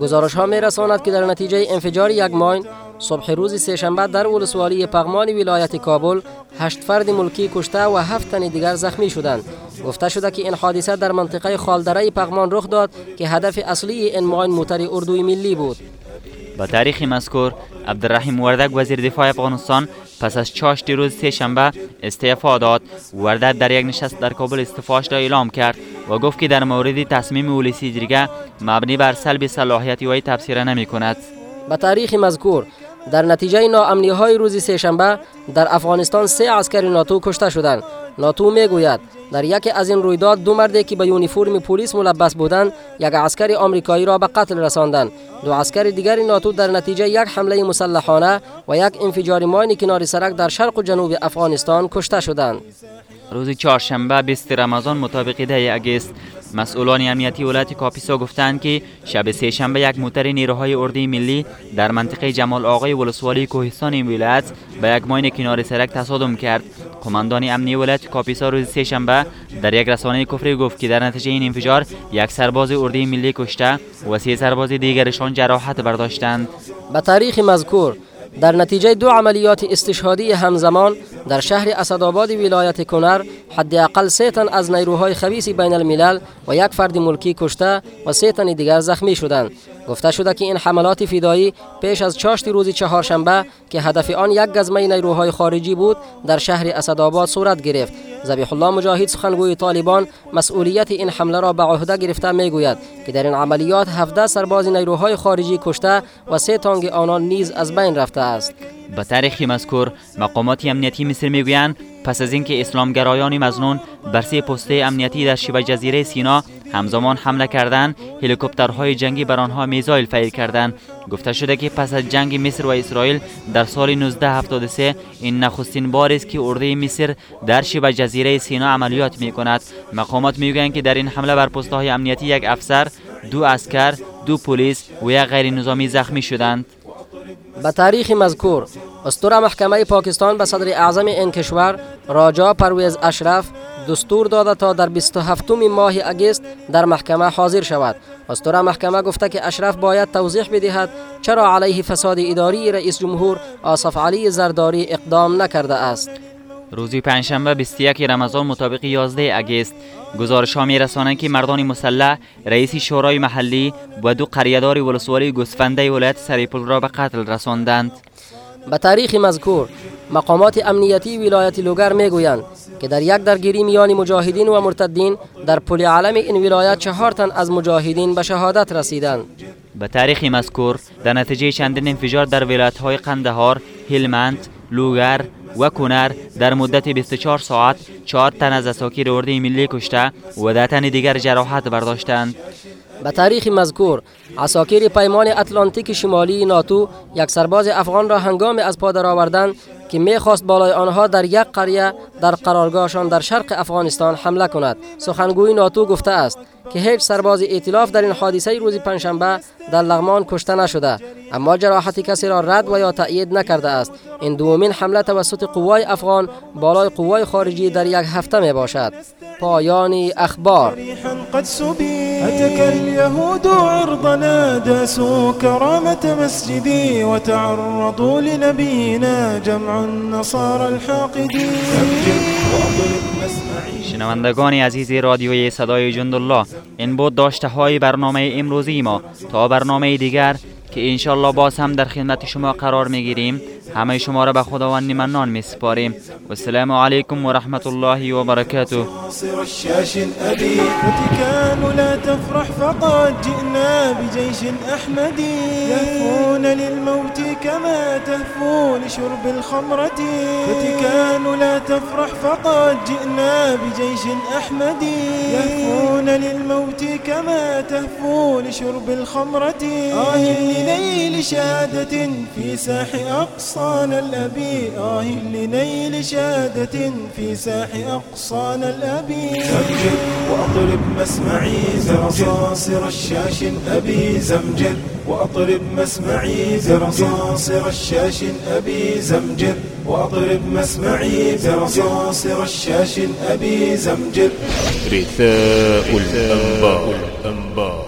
گزارش ها می رساند که در نتیجه انفجار یک ماین صبح روز سهشنبه در ولسوالی پغمان ولایت کابل هشت فرد ملکی کشته و هفت تن دیگر زخمی شدند. گفته شده که این حادثه در منطقه خالدره پغمان رخ داد که هدف اصلی این ماین موتر اردوی ملی بود. با تاریخ مذکور عبدالرحیم وردک وزیر دفاع افغانستان پس از چاشت روز سه شنبه استعفا داد. وردک در یک نشست در کابل استعفاش را اعلام کرد و گفت که در مورد تصمیم ولیسی جرگه مبنی بر سلب صلاحیت وی تفسیر نمی کند. به تاریخ مذکور در نتیجه ناامنی های روز سهشنبه در افغانستان سه عسکر ناتو کشته شدند. ناتو می‌گوید در یکی از این رویداد دو مردی که به یونیفرم پلیس ملبس بودند یک عسکر آمریکایی را به قتل رساندند. دو عسکر دیگر ناتو در نتیجه یک حمله مسلحانه و یک انفجار ماین کنار سرک در شرق و جنوب افغانستان کشته شدند. روز چهارشنبه 20 رمضان مطابق ده اگست مسئولان امنیتی ولایت کاپیسا گفتند که شب سه شنبه یک موتر نیروهای اردوی ملی در منطقه جمال آقای ولسوالی کوهستان این ولایت به یک ماین کنار سرک تصادم کرد. قماندان امنی ولایت کاپیسا روز سه شنبه در یک رسانه کفری گفت که در نتیجه این انفجار یک سرباز اردوی ملی کشته و سه سرباز دیگرشان جراحت برداشتند. به تاریخ مذکور در نتیجه دو عملیات استشهادی همزمان در شهر اسدآباد ولایت کنر حداقل سه تن از نیروهای خبیث بین الملل و یک فرد ملکی کشته و سه تن دیگر زخمی شدند. گفته شده که این حملات فدایی پیش از چاشت روز چهارشنبه که هدف آن یک گزمه نیروهای خارجی بود در شهر اسدآباد صورت گرفت. ذبیح الله مجاهد سخنگوی طالبان مسئولیت این حمله را به عهده گرفته می‌گوید که در این عملیات 17 سرباز نیروهای خارجی کشته و سه تانگ آنان نیز از بین رفته. است. به تاریخ مذکور مقامات امنیتی مصر می‌گویند پس از اینکه اسلامگرایان مزنون بر سه پسته امنیتی در شبه جزیره سینا همزمان حمله کردند هلیکوپترهای جنگی بر آنها میزایل فیر کردند گفته شده که پس از جنگ مصر و اسرائیل در سال 1973 این نخستین بار است که اردوی مصر در شبه جزیره سینا عملیات می کند مقامات می‌گویند که در این حمله بر پست های امنیتی یک افسر دو عسکر دو پلیس و یک غیر نظامی زخمی شدند به تاریخ مذکور ستره محکمه پاکستان به صدر اعظم این کشور راجا پرویز اشرف دستور داده تا در 27 ماه اگست در محکمه حاضر شود. استور محکمه گفته که اشرف باید توضیح بدهد چرا علیه فساد اداری رئیس جمهور آصف علی زرداری اقدام نکرده است. روزی پنجشنبه 21 رمضان مطابق 11 اگست گزارش ها می رسانند که مردان مسلح رئیس شورای محلی و دو قریهدار ولسوالی گسفنده ولایت سریپل را به قتل رساندند. به تاریخ مذکور مقامات امنیتی ولایت لوگر می‌گویند که در یک درگیری میان مجاهدین و مرتدین در پل علم این ولایت چهار تن از مجاهدین به شهادت رسیدند. به تاریخ مذکور در نتیجه چندین انفجار در ولایت های قندهار، هلمند، لوگر و کنر در مدت 24 ساعت چهار تن از اساکیر اردوی ملی کشته و ده تن دیگر جراحت برداشتند. به تاریخ مذکور اساکیر پیمان اتلانتیک شمالی ناتو یک سرباز افغان را هنگام از پا درآوردن که می‌خواست بالای آنها در یک قریه در قرارگاهشان در شرق افغانستان حمله کند. سخنگوی ناتو گفته است که هیچ سرباز ائتلاف در این حادثه روز پنجشنبه در لغمان کشته نشده. اما جراحت کسی را رد و یا تأیید نکرده است. این دومین حمله توسط قوای افغان بالای قوای خارجی در یک هفته می باشد پایان اخبار. شنوندگان عزیز رادیوی صدای جندالله این بود داشته های برنامه امروزی ما. تا برنامه دیگر که انشالله باز هم در خدمت شما قرار می‌گیریم. همه شما را به خداوند منان میسپاریم و السلام علیکم و رحمت الله و برکاته لا تفرح فقد جئنا بجيش أحمدي يهفون للموت كما تهفو لشرب الخمرة. فتكان لا تفرح فقد جئنا بجيش أحمدي يهفون للموت كما تهفو لشرب الخمرة. آه لنيل شهادة في ساح أقصانا الأبي آه لنيل شهادة في ساح أقصانا الأبي زمجر وأطرب مسمعي زرصاصر الشاش أبي زمجر وأطرب مسمعي زرصاصر الشاش أبي زمجر وأطرب مسمعي زرصاصر الشاش أبي زمجر رثاء الأنبار